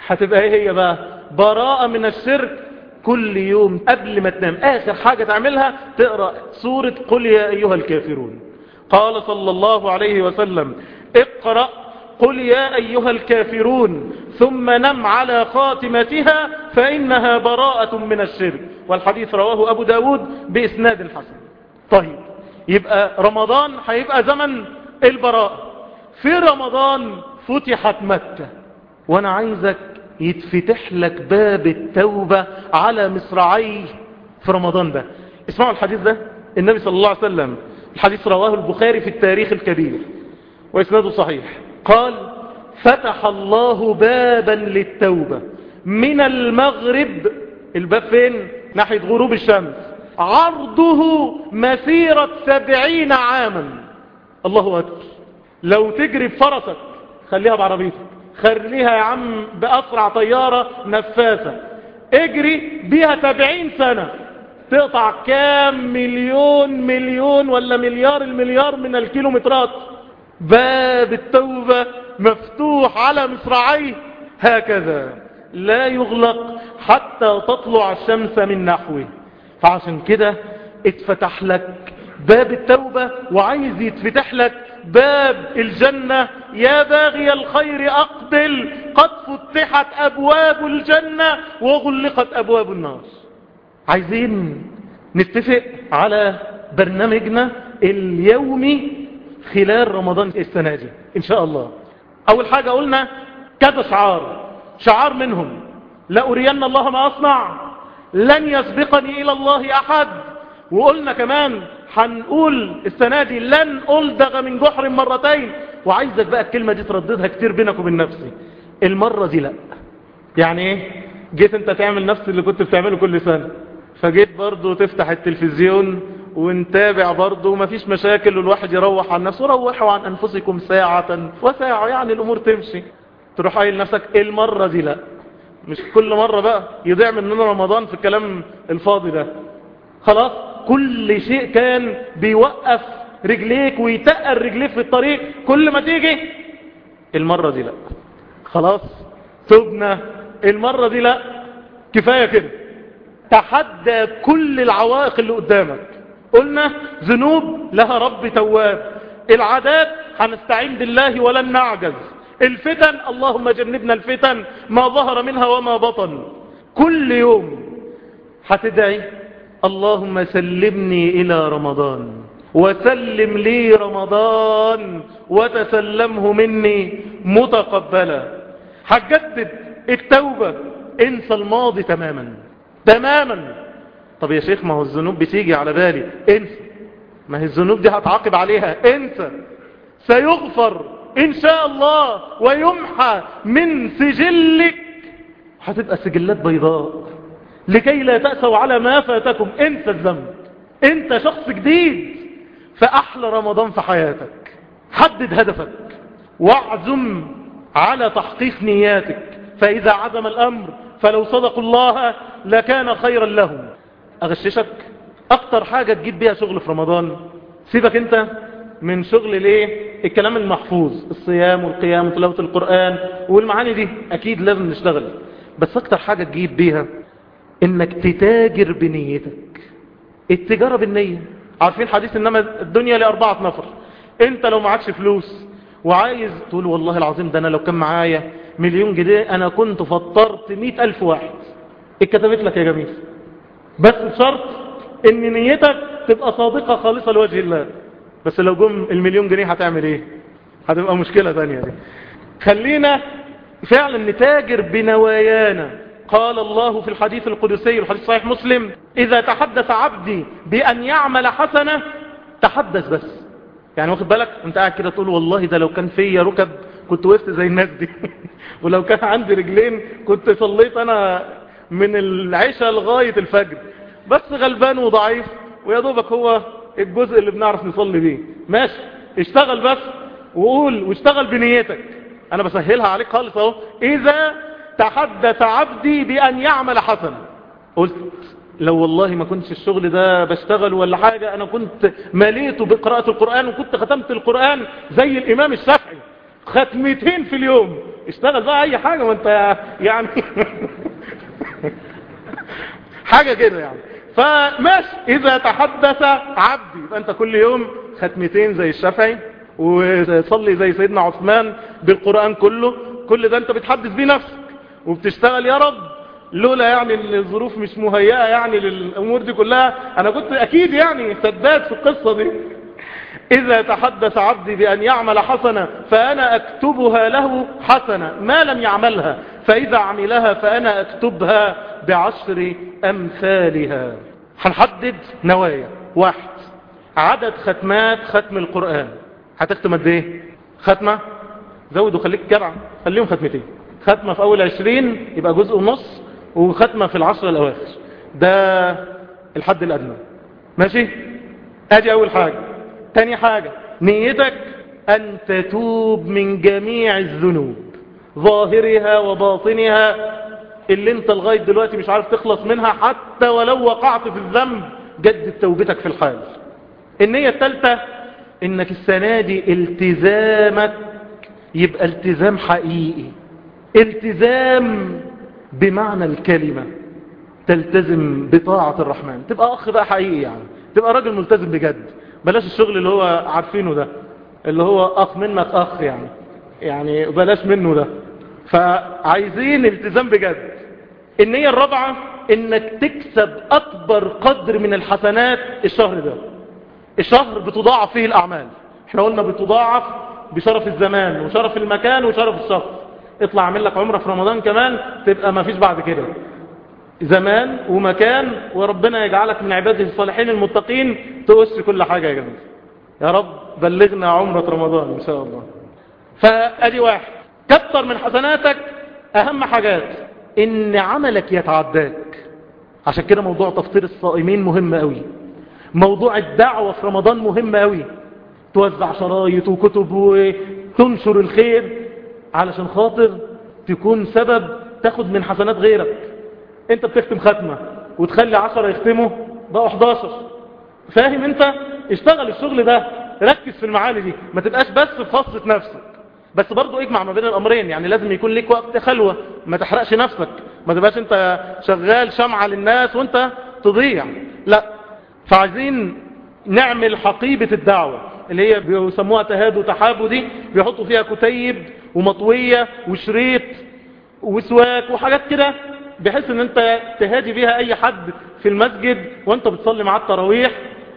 هتبقى إيه هي بقى؟ براءة من الشرك كل يوم قبل ما تنام. آخر حاجة تعملها تقرأ سورة قل يا أيها الكافرون. قال صلى الله عليه وسلم اقرأ قل يا أيها الكافرون ثم نم على خاتمتها فإنها براءة من الشرك. والحديث رواه أبو داود بإسناد حسن. طيب يبقى رمضان هيبقى زمن البراءة. في رمضان فتحت مكة. وأنا عايزك يتفتح لك باب التوبة على مصراعيه في رمضان ده. اسمعوا الحديث ده. النبي صلى الله عليه وسلم الحديث رواه البخاري في التاريخ الكبير وإسناده صحيح. قال فتح الله بابا للتوبة. من المغرب الباب فين؟ ناحية غروب الشمس. عرضه مسيرة سبعين عاما. الله أكبر. لو تجري بفرسك خليها بعربيتك. خليها يا عم بأسرع طيارة نفاسة اجري بيها سبعين سنة. تقطع كام مليون مليون ولا مليار المليار من الكيلومترات؟ باب التوبة مفتوح على مصراعيه. هكذا. لا يغلق حتى تطلع الشمس من نحوه. فعشان كده اتفتح لك باب التوبة وعايز يتفتح لك باب الجنة. يا باغي الخير أقبل قد فتحت أبواب الجنة وغلقت أبواب النار. عايزين نتفق على برنامجنا اليومي خلال رمضان السنة دي إن شاء الله. أول حاجة قلنا كذا شعار شعار منهم. لأرين الله ما أصنع لن يسبقني إلى الله أحد. وقلنا كمان هنقول السنة دي لن ألدغ من جحر مرتين. وعايزك بقى الكلمة دي ترددها كتير بينك وبين نفسي. المرة دي لأ. يعني إيه؟ جيت أنت تعمل نفس اللي كنت بتعمله كل سنة. فجيت برضو تفتح التلفزيون ونتابع برضو مفيش مشاكل والواحد يروح عن نفسه. روحوا عن أنفسكم ساعة وساعة. يعني الأمور تمشي. تروح قايل نفسك المرة دي لأ. مش كل مرة بقى يضيع مننا رمضان في الكلام الفاضي ده. خلاص؟ كل شيء كان بيوقف رجليك ويتقل رجليك في الطريق كل ما تيجي. المرة دي لا. خلاص؟ تبنا المرة دي لا. كفاية كده. تحدى كل العوائق اللي قدامك. قلنا ذنوب لها رب تواب. العادات هنستعين بالله ولن نعجز. الفتن اللهم جنبنا الفتن ما ظهر منها وما بطن. كل يوم هتدعي اللهم سلمني إلى رمضان وسلم لي رمضان وتسلمه مني متقبلا. هتجدد التوبة انسى الماضي تماما. تماما. طب يا شيخ ما هو الذنوب بتيجي على بالي. انسى. ما هي الذنوب دي هتعاقب عليها. انسى. سيغفر. إن شاء الله ويمحى من سجلك. هتبقى سجلات بيضاء لكي لا تأسوا على ما فاتكم. انسى الذنب. أنت شخص جديد فأحلى رمضان في حياتك. حدد هدفك. واعزم على تحقيق نياتك. فإذا عزم الأمر فلو صدقوا الله لكان خيرا لهم. أغششك. أكتر حاجة تجيب بيها شغل في رمضان. سيبك أنت. من شغل الايه الكلام المحفوظ الصيام والقيام وتلاوة القرآن والمعاني دي أكيد لازم نشتغل. بس أكتر حاجة تجيب بيها إنك تتاجر بنيتك. التجارة بالنية. عارفين حديث إنما الدنيا لأربعة نفر؟ أنت لو معكش فلوس وعايز تقول والله العظيم ده أنا لو كان معايا مليون جنيه أنا كنت فطرت مئة ألف واحد. اتكتبت لك يا جميل. بس بشرط إن نيتك تبقى صادقة خالصة لوجه الله. بس لو جم المليون جنيه هتعمل إيه؟ هتبقى مشكلة ثانية دي. خلينا فعلا نتاجر بنوايانا. قال الله في الحديث القدسي الحديث صحيح مسلم إذا تحدث عبدي بأن يعمل حسنة تحدث بس. يعني واخد بالك؟ انت قاعد كده تقول والله ده لو كان فيا ركب كنت وقفت زي الناس دي. ولو كان عندي رجلين كنت صليت أنا من العشاء لغاية الفجر. بس غلبان وضعيف ويا دوبك هو الجزء اللي بنعرف نصلي بيه. ماشي. اشتغل بس وقول واشتغل بنيتك. أنا بسهلها عليك خالص أهو. إذا تحدث عبدي بأن يعمل حسنا قلت لو والله ما كنتش الشغل ده بشتغل ولا حاجة أنا كنت مليته بقراءة القرآن وكنت ختمت القرآن زي الإمام الشافعي. ختمتين في اليوم. اشتغل بقى أي حاجة وانت يعني حاجة كده يعني. فماشي. إذا تحدث عبدي. يبقى أنت كل يوم ختمتين زي الشافعي وصلي زي سيدنا عثمان بالقرآن كله. كل ده أنت بتحدث بيه نفسك وبتشتغل. يا رب لولا يعني الظروف مش مهيئة يعني للأمور دي كلها أنا كنت أكيد يعني سداد في القصة دي. إذا تحدث عبدي بأن يعمل حسنة فأنا أكتبها له حسنة ما لم يعملها فإذا عملها فأنا أكتبها بعشر أمثالها. هنحدد نوايا. واحد عدد ختمات ختم القرآن. هتختم قد إيه؟ ختمة؟ زود وخليك جدع خليهم ختمتين. ختمة في أول عشرين يبقى جزء ونص وختمة في العشر الأواخر. ده الحد الأدنى. ماشي؟ ادي أول حاجة. تاني حاجة نيتك أن تتوب من جميع الذنوب ظاهرها وباطنها اللي انت لغاية دلوقتي مش عارف تخلص منها حتى ولو وقعت في الذنب جدد توبتك في الحال النية الثالثة إنك السنة دي التزامك يبقى التزام حقيقي. التزام بمعنى الكلمة تلتزم بطاعة الرحمن. تبقى أخ بقى حقيقي يعني. تبقى راجل ملتزم بجد. بلاش الشغل اللي هو عارفينه ده اللي هو أخ منك أخ يعني. يعني بلاش منه ده. فعايزين التزام بجد. النية الرابعة إنك تكسب أكبر قدر من الحسنات الشهر ده. الشهر بتضاعف فيه الأعمال. إحنا قلنا بتضاعف بشرف الزمان وشرف المكان وشرف الشخص اطلع اعمل لك عمرة في رمضان كمان تبقى ما فيش بعد كده. زمان ومكان وربنا يجعلك من عباده الصالحين المتقين تقص كل حاجة يا جميل يا رب بلغنا عمرة رمضان إن شاء الله. فأدي واحد. كتر من حسناتك أهم حاجات. إن عملك يتعداك. عشان كده موضوع تفطير الصائمين مهم قوي موضوع الدعوة في رمضان مهم قوي توزع شرايط وكتب وتنشر الخير علشان خاطر تكون سبب تاخد من حسنات غيرك. أنت بتختم ختمة وتخلي عشرة يختموا بقوا 11 فاهم أنت؟ اشتغل الشغل ده ركز في المعاني دي. ما تبقاش بس في فصلة نفسك. بس برضو اجمع ما بين الامرين يعني لازم يكون ليك وقت خلوة. ما تحرقش نفسك. ما تبقاش انت شغال شمعة للناس وانت تضيع. لا. فعايزين نعمل حقيبة الدعوة اللي هي بيسموها تهاد وتحابو دي بيحطوا فيها كتيب ومطوية وشريط وسواك وحاجات كده بحيث ان انت تهادي بيها اي حد في المسجد وانت بتصلي مع التراويح.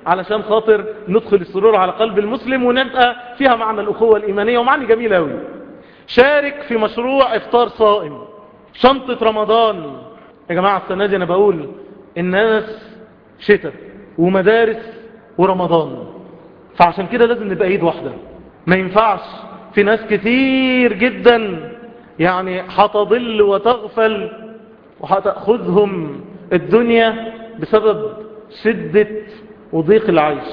علشان خاطر ندخل السرور على قلب المسلم ونبقى فيها معنى الأخوة الإيمانية ومعنى جميل أوي. شارك في مشروع إفطار صائم. شنطة رمضان. يا جماعة السنة دي أنا بقول الناس شتاء ومدارس ورمضان. فعشان كده لازم نبقى إيد واحدة. ما ينفعش في ناس كتير جدا يعني هتضل وتغفل وهتأخذهم الدنيا بسبب شدة وضيق العيش.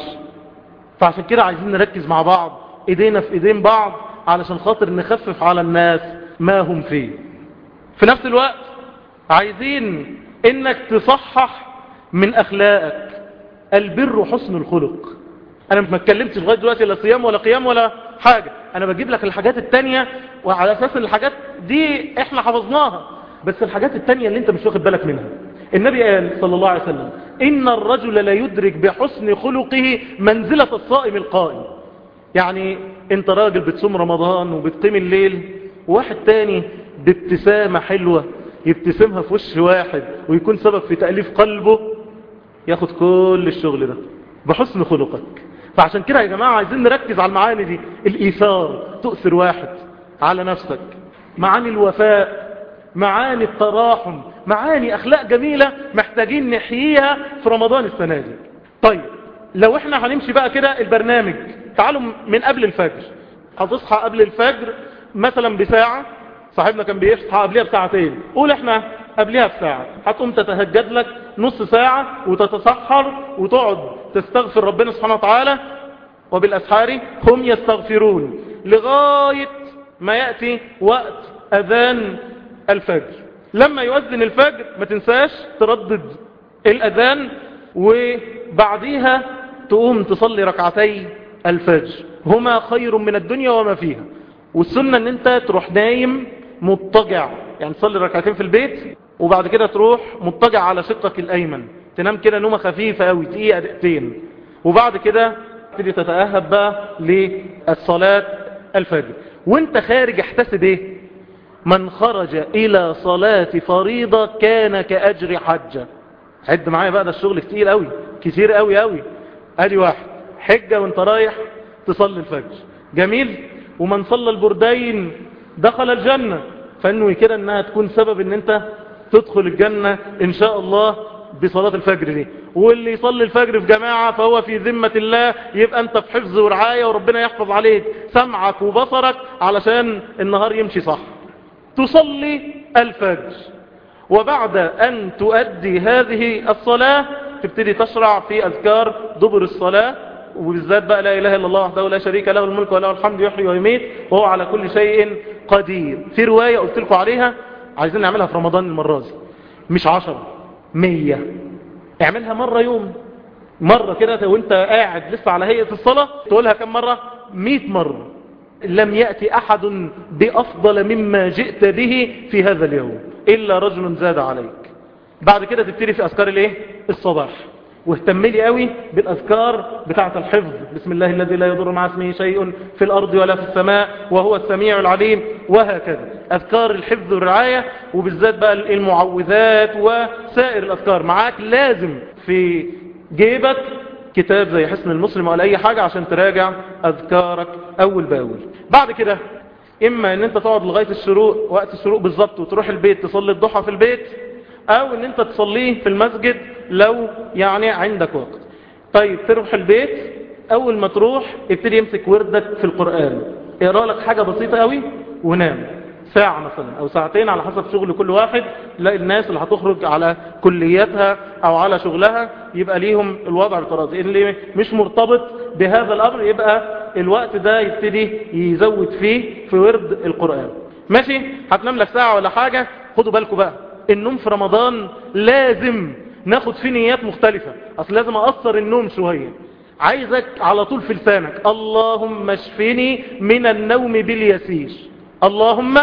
فعشان كده عايزين نركز مع بعض ايدينا في ايدين بعض علشان خاطر نخفف على الناس ما هم فيه. في نفس الوقت عايزين انك تصحح من اخلاقك. البر حسن الخلق. أنا ما اتكلمتش لغاية دلوقتي لا صيام ولا قيام ولا حاجة. أنا بجيب لك الحاجات التانية وعلى أساس الحاجات دي إحنا حفظناها. بس الحاجات التانية اللي انت مش واخد بالك منها. النبي قال صلى الله عليه وسلم إن الرجل لا يدرك بحسن خلقه منزلة الصائم القائم. يعني أنت راجل بتصوم رمضان وبتقيم الليل وواحد تاني بابتسامة حلوة يبتسمها في وش واحد ويكون سبب في تأليف قلبه ياخد كل الشغل ده بحسن خلقك. فعشان كده يا جماعة عايزين نركز على المعاني دي. الإيثار تؤثر واحد على نفسك. معاني الوفاء معاني التراحم معاني أخلاق جميلة محتاجين نحييها في رمضان السنة دي. طيب لو إحنا هنمشي بقى كده البرنامج تعالوا من قبل الفجر. هتصحى قبل الفجر مثلا بساعة صاحبنا كان بيصحى قبلها بساعتين. قول إحنا قبلها بساعة. هتقوم تتهجد لك نص ساعة وتتسحر وتقعد تستغفر ربنا سبحانه وتعالى. وبالأسحار هم يستغفرون لغاية ما يأتي وقت أذان الفجر. لما يؤذن الفجر ما تنساش تردد الأذان وبعديها تقوم تصلي ركعتي الفجر. هما خير من الدنيا وما فيها. والسنة إن أنت تروح نايم مضطجع. يعني تصلي ركعتين في البيت وبعد كده تروح مضطجع على شقك الأيمن. تنام كده نومة خفيفة قوي دقيقة دقيقتين. وبعد كده تبتدي تتأهب بقى للصلاة الفجر. وأنت خارج احتسب إيه؟ من خرج إلى صلاة فريضة كان كأجر حجة عد معايا بقى ده الشغل كتير قوي كتير قوي قوي. أدي واحد حجة وانت رايح تصلي الفجر. جميل. ومن صلى البردين دخل الجنة. فانه كده إنها تكون سبب إن أنت تدخل الجنة إن شاء الله بصلاة الفجر دي. واللي يصلي الفجر في جماعة فهو في ذمة الله يبقى أنت في حفظ ورعاية وربنا يحفظ عليك سمعك وبصرك علشان النهار يمشي صح. تصلي الفجر. وبعد أن تؤدي هذه الصلاة تبتدي تشرع في أذكار دبر الصلاة وبالذات بقى لا إله إلا الله وحده لا شريك له الملك وله الحمد يحيي ويميت وهو على كل شيء قدير. في رواية قلت لكم عليها عايزين نعملها في رمضان المرة دي. مش عشرة مية. اعملها مرة يوم. مرة كده وانت قاعد لسه على هيئة الصلاة تقولها كم مرة؟ مئة مرة. لم يأتي أحد بأفضل مما جئت به في هذا اليوم إلا رجل زاد عليك. بعد كده تبتدي في أذكار الإيه؟ الصباح واهتم لي قوي بالأذكار بتاعة الحفظ. بسم الله الذي لا يضر مع اسمه شيء في الأرض ولا في السماء وهو السميع العليم وهكذا. أذكار الحفظ والرعاية وبالذات بقى المعوذات وسائر الأذكار. معاك لازم في جيبك كتاب زي حسن المسلم ولا أي حاجة عشان تراجع أذكارك أول بأول. بعد كده إما إن أنت تقعد لغاية الشروق وقت الشروق بالظبط وتروح البيت تصلي الضحى في البيت أو إن أنت تصليه في المسجد لو يعني عندك وقت. طيب تروح البيت أول ما تروح ابتدي يمسك وردك في القرآن. اقرأ لك حاجة بسيطة قوي ونام. ساعة مثلا أو ساعتين على حسب شغل كل واحد لا الناس اللي هتخرج على كلياتها أو على شغلها يبقى ليهم الوضع الافتراضي اللي مش مرتبط بهذا الأمر يبقى الوقت ده يبتدي يزود فيه في ورد القرآن. ماشي؟ هتنام لك ساعة ولا حاجة خدوا بالكم بقى النوم في رمضان لازم ناخد فيه نيات مختلفة. أصل لازم أقصر النوم شوية. عايزك على طول في لسانك اللهم اشفني من النوم باليسير. اللهم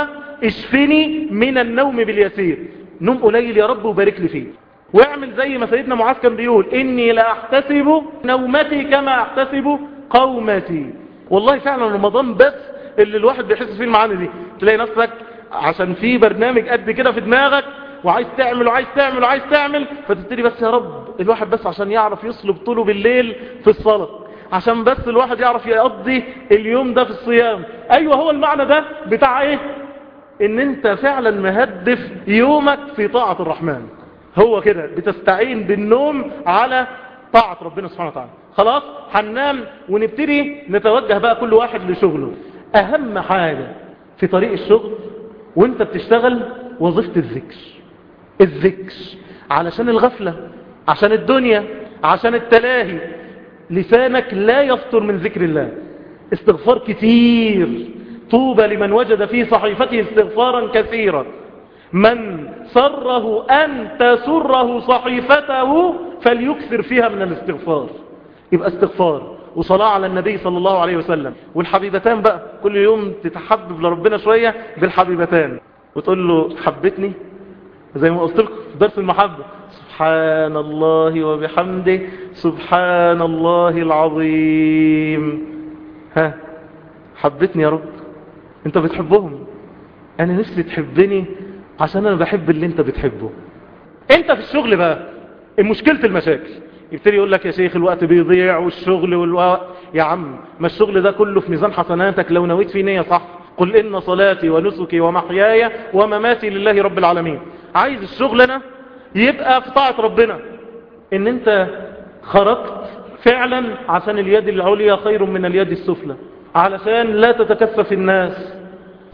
اشفني من النوم باليسير نوم قليل يا رب وبارك لي فيه واعمل زي ما سيدنا معاذ كان بيقول اني لا احتسب نومتي كما احتسب قومتي والله فعلا رمضان بس اللي الواحد بيحس فيه المعاني دي. تلاقي نفسك عشان في برنامج قد كده في دماغك وعايز تعمل وعايز تعمل وعايز تعمل فتبتدي بس يا رب الواحد بس عشان يعرف يصلب طوله بالليل في الصلاة. عشان بس الواحد يعرف يقضي اليوم ده في الصيام. أيوه هو المعنى ده بتاع إيه؟ إن أنت فعلا مهدف يومك في طاعة الرحمن. هو كده بتستعين بالنوم على طاعة ربنا سبحانه وتعالى. خلاص هننام ونبتدي نتوجه بقى كل واحد لشغله. أهم حاجة في طريق الشغل وأنت بتشتغل وظيفة الذكر. الذكر. علشان الغفلة عشان الدنيا عشان التلاهي لسانك لا يفطر من ذكر الله. استغفار كتير. طوبى لمن وجد في صحيفته استغفارا كثيرا. من سره أن تسره صحيفته فليكثر فيها من الاستغفار. يبقى استغفار وصلاة على النبي صلى الله عليه وسلم. والحبيبتان بقى كل يوم تتحبب لربنا شوية بالحبيبتان. وتقول له حبتني؟ زي ما قلت لكم في درس المحبة. سبحان الله وبحمده سبحان الله العظيم. ها حبتني يا رب. انت بتحبهم. أنا نفسي تحبني عشان أنا بحب اللي انت بتحبه. انت في الشغل بقى مشكلة المشاكل؟ يبتدي يقول لك يا شيخ الوقت بيضيع والشغل والوقت يا عم ما الشغل ده كله في ميزان حسناتك لو نويت فيه نية صح. قل إن صلاتي ونسكي ومحياي ومماتي لله رب العالمين. عايز الشغل أنا؟ يبقى في طاعة ربنا إن أنت خرجت فعلا عشان اليد العليا خير من اليد السفلى علشان لا تتكفف الناس.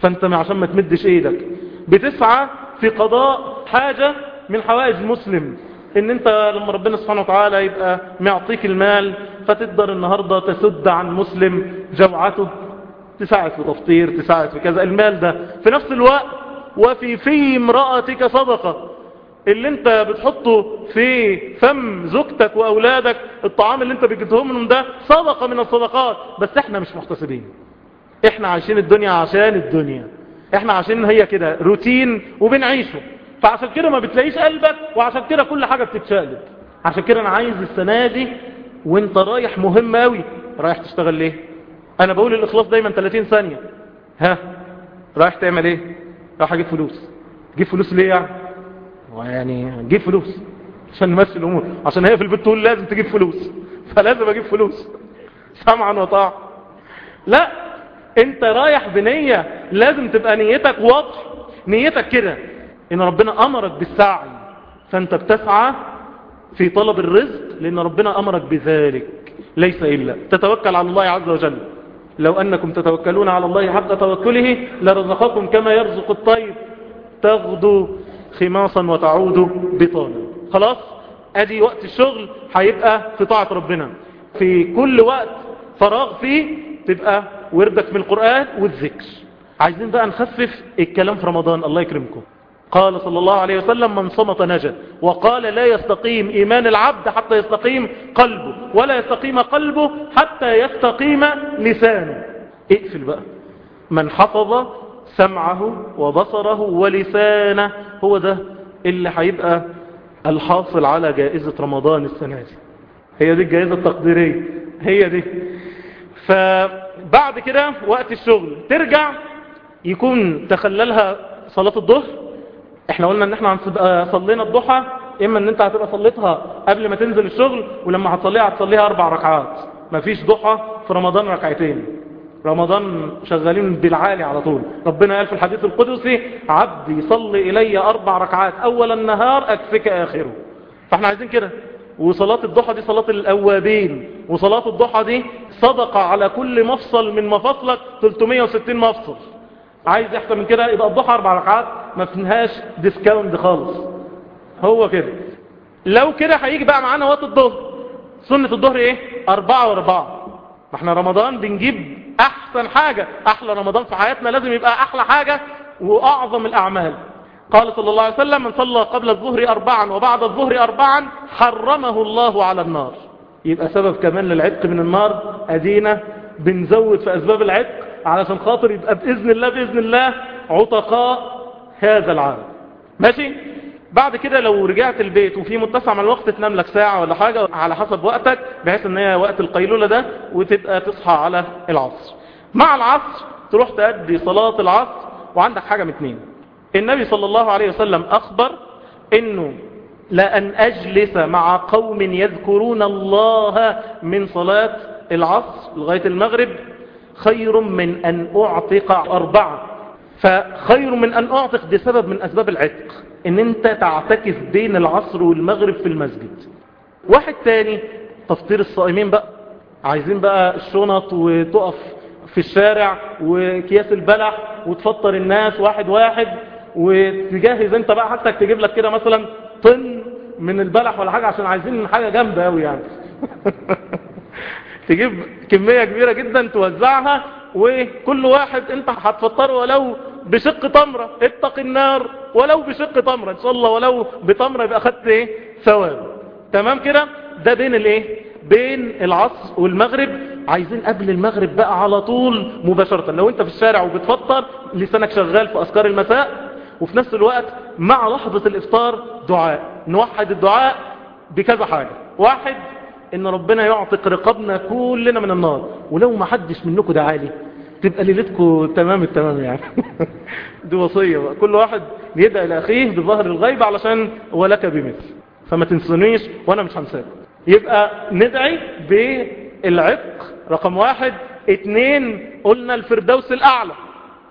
فأنت عشان ما تمدش إيدك. بتسعى في قضاء حاجة من حوائج المسلم إن أنت لما ربنا سبحانه وتعالى يبقى معطيك المال فتقدر النهاردة تسد عن مسلم جوعته. تساعد في تفطير تساعد في كذا. المال ده في نفس الوقت وفي في امرأتك صدقة. اللي انت بتحطه في فم زوجتك وأولادك الطعام اللي انت بتجدهم لهم ده صدقة من الصدقات. بس إحنا مش محتسبين. إحنا عايشين الدنيا عشان الدنيا. إحنا عشان هي كده روتين وبنعيشه. فعشان كده ما بتلاقيش قلبك وعشان كده كل حاجة بتتشقلب. عشان كده أنا عايز السنة دي وانت رايح مهم قوي رايح تشتغل ليه؟ أنا بقول الإخلاص دايما 30 ثانية. ها؟ رايح تعمل إيه؟ رايح أجيب فلوس. تجيب فلوس ليه يعني؟ يعني جيب فلوس عشان نمشي الأمور. عشان هي في البيت تقول لازم تجيب فلوس. فلازم أجيب فلوس. سمعا وطاعة. لا أنت رايح بنية لازم تبقى نيتك واضح نيتك كده. إن ربنا أمرك بالسعي فأنت بتسعى في طلب الرزق لأن ربنا أمرك بذلك. ليس إلا. تتوكل على الله عز وجل. لو أنكم تتوكلون على الله حق توكله لرزقكم كما يرزق الطير. تغدو خماصا وتعود بطانا. خلاص؟ أدي وقت الشغل هيبقى في طاعة ربنا. في كل وقت فراغ فيه تبقى وردك من القرآن والذكر. عايزين بقى نخفف الكلام في رمضان الله يكرمكم. قال صلى الله عليه وسلم من صمت نجا. وقال لا يستقيم إيمان العبد حتى يستقيم قلبه ولا يستقيم قلبه حتى يستقيم لسانه. اقفل بقى. من حفظ سمعه وبصره ولسانه هو ده اللي هيبقى الحاصل على جائزة رمضان السنة دي. هي دي الجائزة التقديرية. هي دي. فبعد كده وقت الشغل. ترجع يكون تخللها صلاة الظهر. إحنا قلنا ان إحنا هنبقى صلينا الضحى إما إن أنت هتبقى صليتها قبل ما تنزل الشغل ولما هتصليها هتصليها أربع ركعات. مفيش ضحى في رمضان ركعتين. رمضان شغالين بالعالي على طول. ربنا قال في الحديث القدسي. عبدي صلي إلي أربع ركعات. أول النهار أكفك آخره. فإحنا عايزين كده. وصلاة الضحى دي صلاة الأوابين. وصلاة الضحى دي صدقة على كل مفصل من مفصلك 360 مفصل. عايز يحسن من كده؟ يبقى الضحى أربع ركعات. ما فيهاش ديسكاونت خالص. هو كده. لو كده هيجي بقى معانا وقت الظهر. سنة الظهر إيه؟ أربعة وأربعة. ما إحنا رمضان بنجيب أحسن حاجة أحلى رمضان في حياتنا لازم يبقى أحلى حاجة وأعظم الأعمال. قال صلى الله عليه وسلم من صلى قبل الظهر اربعا وبعد الظهر اربعا حرمه الله على النار. يبقى سبب كمان للعتق من النار أدينا بنزود في أسباب العتق علشان خاطر يبقى بإذن الله بإذن الله عتقاء هذا العام. ماشي؟ بعد كده لو رجعت البيت وفي متسع من الوقت تنام لك ساعة ولا حاجة على حسب وقتك بحيث إن هي وقت القيلولة ده وتبقى تصحى على العصر. مع العصر تروح تأدي صلاة العصر وعندك حاجة من اتنين. النبي صلى الله عليه وسلم أخبر إنه لأن أجلس مع قوم يذكرون الله من صلاة العصر لغاية المغرب خير من أن أعتق أربعة. فخير من أن أعتق دي سبب من أسباب العتق إن أنت تعتكف بين العصر والمغرب في المسجد. واحد تاني تفطير الصائمين بقى. عايزين بقى الشنط وتقف في الشارع وكياس البلح وتفطر الناس واحد واحد وتجهز أنت بقى حتى تجيب لك كده مثلا طن من البلح ولا حاجة عشان عايزين حاجة جامدة قوي يعني. تجيب كمية كبيرة جدا توزعها وكل واحد انت هتفطره ولو بشق تمرة اتق النار ولو بشق تمرة ان شاء الله ولو بتمرة يبقى خدت إيه؟ ثواب. تمام كده؟ ده بين الايه؟ بين العصر والمغرب. عايزين قبل المغرب بقى على طول مباشرة. لو انت في الشارع وبتفطر لسانك شغال في أذكار المساء وفي نفس الوقت مع لحظة الإفطار دعاء. نوحد الدعاء بكذا حاجة. واحد إن ربنا يعتق رقابنا كلنا من النار. ولو ما حدش منكم دعالي تبقى ليلتكم تمام التمام يعني دي وصية بقى. كل واحد بيدعي لأخيه بظهر الغيب علشان ولك بمثل. فما تنسونيش وأنا مش هنساك. يبقى ندعي بالعتق. رقم واحد. اتنين قلنا الفردوس الأعلى.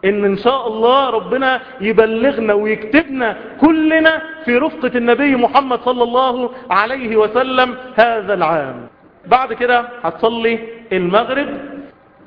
إن إن شاء الله ربنا يبلغنا ويكتبنا كلنا في رفقة النبي محمد صلى الله عليه وسلم هذا العام. بعد كده هتصلي المغرب.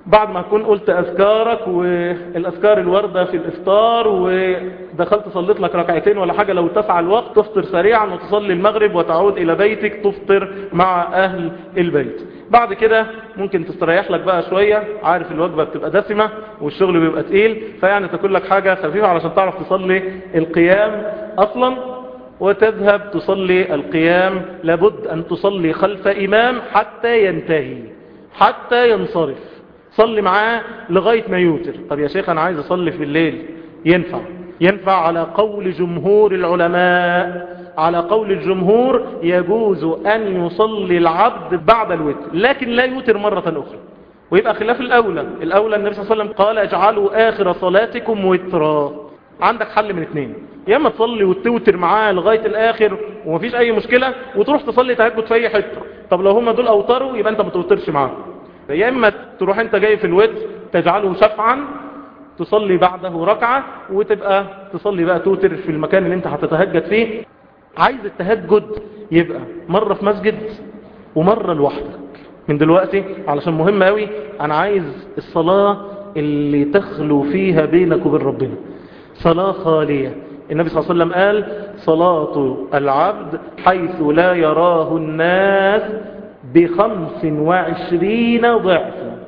بعد ما تكون قلت أذكارك والأذكار الوردة في الإفطار ودخلت صليت لك ركعتين ولا حاجة لو تسعى الوقت تفطر سريعا وتصلي المغرب وتعود إلى بيتك تفطر مع أهل البيت. بعد كده ممكن تستريح لك بقى شوية عارف الوجبة بتبقى دسمة والشغل بيبقى تقيل فيعني تاكل لك حاجة خفيفة علشان تعرف تصلي القيام أصلا وتذهب تصلي القيام. لابد أن تصلي خلف إمام حتى ينتهي حتى ينصرف. صلي معاه لغاية ما يوتر. طب يا شيخ أنا عايز أصلي في الليل ينفع. ينفع على قول جمهور العلماء. على قول الجمهور يجوز أن يصلي العبد بعد الوتر لكن لا يوتر مرة أخرى. ويبقى خلاف الأولى. الأولى النبي صلى الله عليه وسلم قال اجعلوا آخر صلاتكم وترا. عندك حل من اثنين يا إما تصلي وتوتر معاه لغاية الآخر ومفيش أي مشكلة وتروح تصلي تهجد في أي حتة. طب لو هم دول أوتروا يبقى أنت ما توترش معاه يا إما تروح أنت جاي في الوتر تجعله شفعا تصلي بعده ركعة وتبقى تصلي بقى توتر في المكان اللي أنت هتتهجد فيه. عايز التهجد يبقى مرة في مسجد ومرة لوحدك. من دلوقتي علشان مهم قوي أنا عايز الصلاة اللي تخلو فيها بينك وبين ربنا. صلاة خالية. النبي صلى الله عليه وسلم قال صلاة العبد حيث لا يراه الناس بخمس وعشرين ضعفا.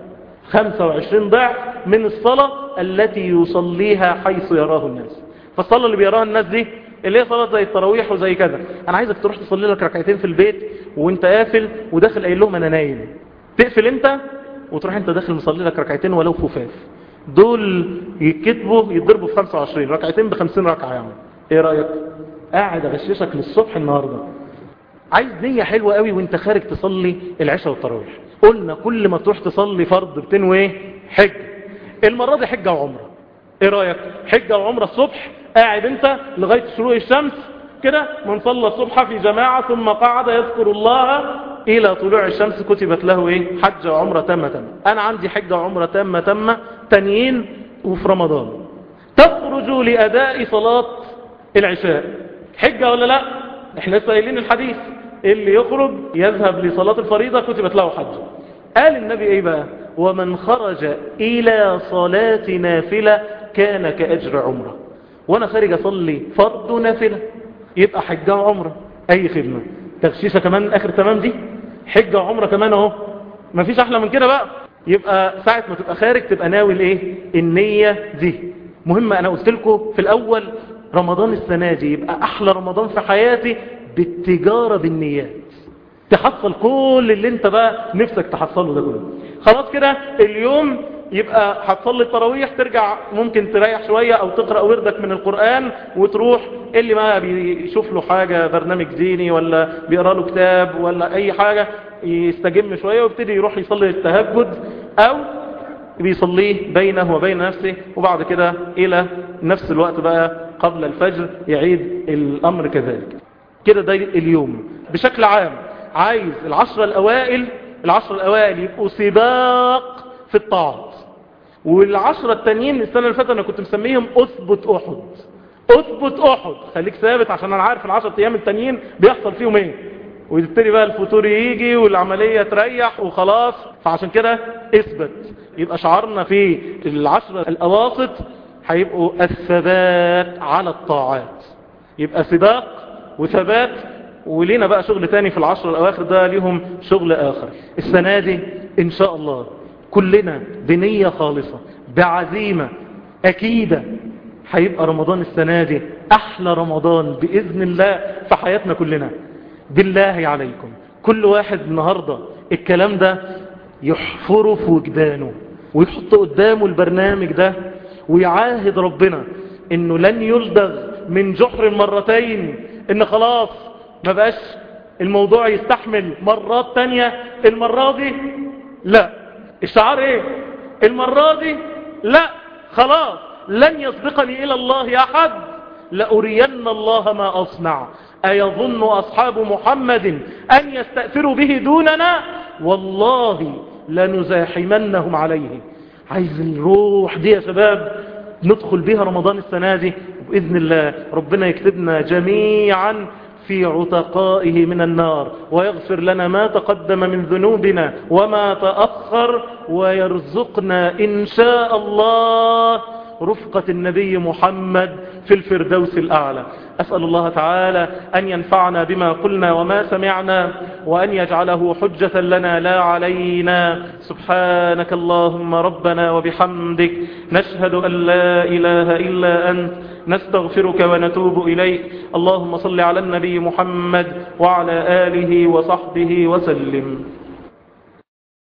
خمسة وعشرين ضعف من الصلاة التي يصليها حيث يراه الناس. فالصلاة اللي بيراها الناس دي اللي هي صلاة زي التراويح وزي كذا. أنا عايزك تروح تصلي لك ركعتين في البيت وأنت قافل وداخل قايل لهم أنا نايم. تقفل أنت وتروح أنت داخل مصلي لك ركعتين ولو خفاف. دول يتكتبوا يتضربوا في 25 ركعتين ب 50 ركعة يعني. إيه رأيك؟ قاعد أغششك للصبح النهاردة. عايز نية حلوة قوي وأنت خارج تصلي العشاء والتراويح. قلنا كل ما تروح تصلي فرض بتنوي حج. المرة دي حجة وعمرة. إيه رأيك؟ حجة وعمرة الصبح قاعد انت لغاية شروق الشمس كده من صلى الصبح في جماعة ثم قعد يذكر الله إلى طلوع الشمس كتبت له إيه؟ حجة وعمرة تامة تامة. أنا عندي حجة وعمرة تامة تامة تانيين وفي رمضان. تخرج لأداء صلاة العشاء. حجة ولا لا؟ إحنا لسه قايلين الحديث. اللي يخرج يذهب لصلاة الفريضة كتبت له حجة قال النبي إيه بقى؟ ومن خرج إلى صلاة نافلة كان كأجر عمرة. وأنا خارج اصلي فرض نافلة. يبقى حجة وعمرة. أي خدمة. تغشيشة كمان آخر تمام دي؟ حجة وعمرة كمان أهو. مفيش أحلى من كده بقى. يبقى ساعة ما تبقى خارج تبقى ناوي الايه النية دي. مهم أنا قلت لكم في الأول رمضان السنة دي يبقى أحلى رمضان في حياتي بالتجارة بالنيات. تحصل كل اللي أنت بقى نفسك تحصله ده كله. خلاص كده اليوم يبقى هتصلي التراويح ترجع ممكن تريح شوية أو تقرأ وردك من القرآن وتروح اللي ما بيشوف له حاجة برنامج ديني ولا بيقرأ له كتاب ولا أي حاجة يستجم شوية ويبتدي يروح يصلي التهجد أو بيصليه بينه وبين نفسه وبعد كده إلى نفس الوقت بقى قبل الفجر يعيد الأمر كذلك. كده ده اليوم. بشكل عام عايز العشرة الأوائل العشرة الأوائل يبقوا سباق في الطاعات والعشرة التانيين السنة اللي فاتت أنا كنت مسميهم أثبت أحد. أثبت أحد. خليك ثابت عشان أنا عارف العشرة أيام التانيين بيحصل فيهم إيه. ويبتدي بقى الفطور يجي والعملية تريح وخلاص. فعشان كده إثبت. يبقى شعارنا في العشرة الأواسط هيبقوا الثبات على الطاعات. يبقى سباق وثبات ولينا بقى شغل تاني في العشر الأواخر ده ليهم شغل آخر. السنة دي إن شاء الله كلنا بنية خالصة بعزيمة أكيدة. هيبقى رمضان السنة دي أحلى رمضان بإذن الله في حياتنا كلنا. بالله عليكم. كل واحد النهاردة الكلام ده يحفره في وجدانه ويحط قدامه البرنامج ده ويعاهد ربنا إنه لن يلدغ من جحر مرتين إن خلاص ما بقاش الموضوع يستحمل مرات تانية المرة دي لا. الشعار إيه المرة دي لا خلاص لن يسبقني إلى الله أحد لأرين الله ما أصنع. أيظن أصحاب محمد أن يستأثروا به دوننا؟ والله لنزاحمنهم عليه. عايز الروح دي يا شباب ندخل بها رمضان السنة دي. بإذن الله ربنا يكتبنا جميعا في عتقائه من النار ويغفر لنا ما تقدم من ذنوبنا وما تأخر ويرزقنا إن شاء الله رفقة النبي محمد في الفردوس الأعلى. أسأل الله تعالى أن ينفعنا بما قلنا وما سمعنا وأن يجعله حجة لنا لا علينا. سبحانك اللهم ربنا وبحمدك نشهد أن لا إله إلا أنت نستغفرك ونتوب إليك. اللهم صل على النبي محمد وعلى آله وصحبه وسلم.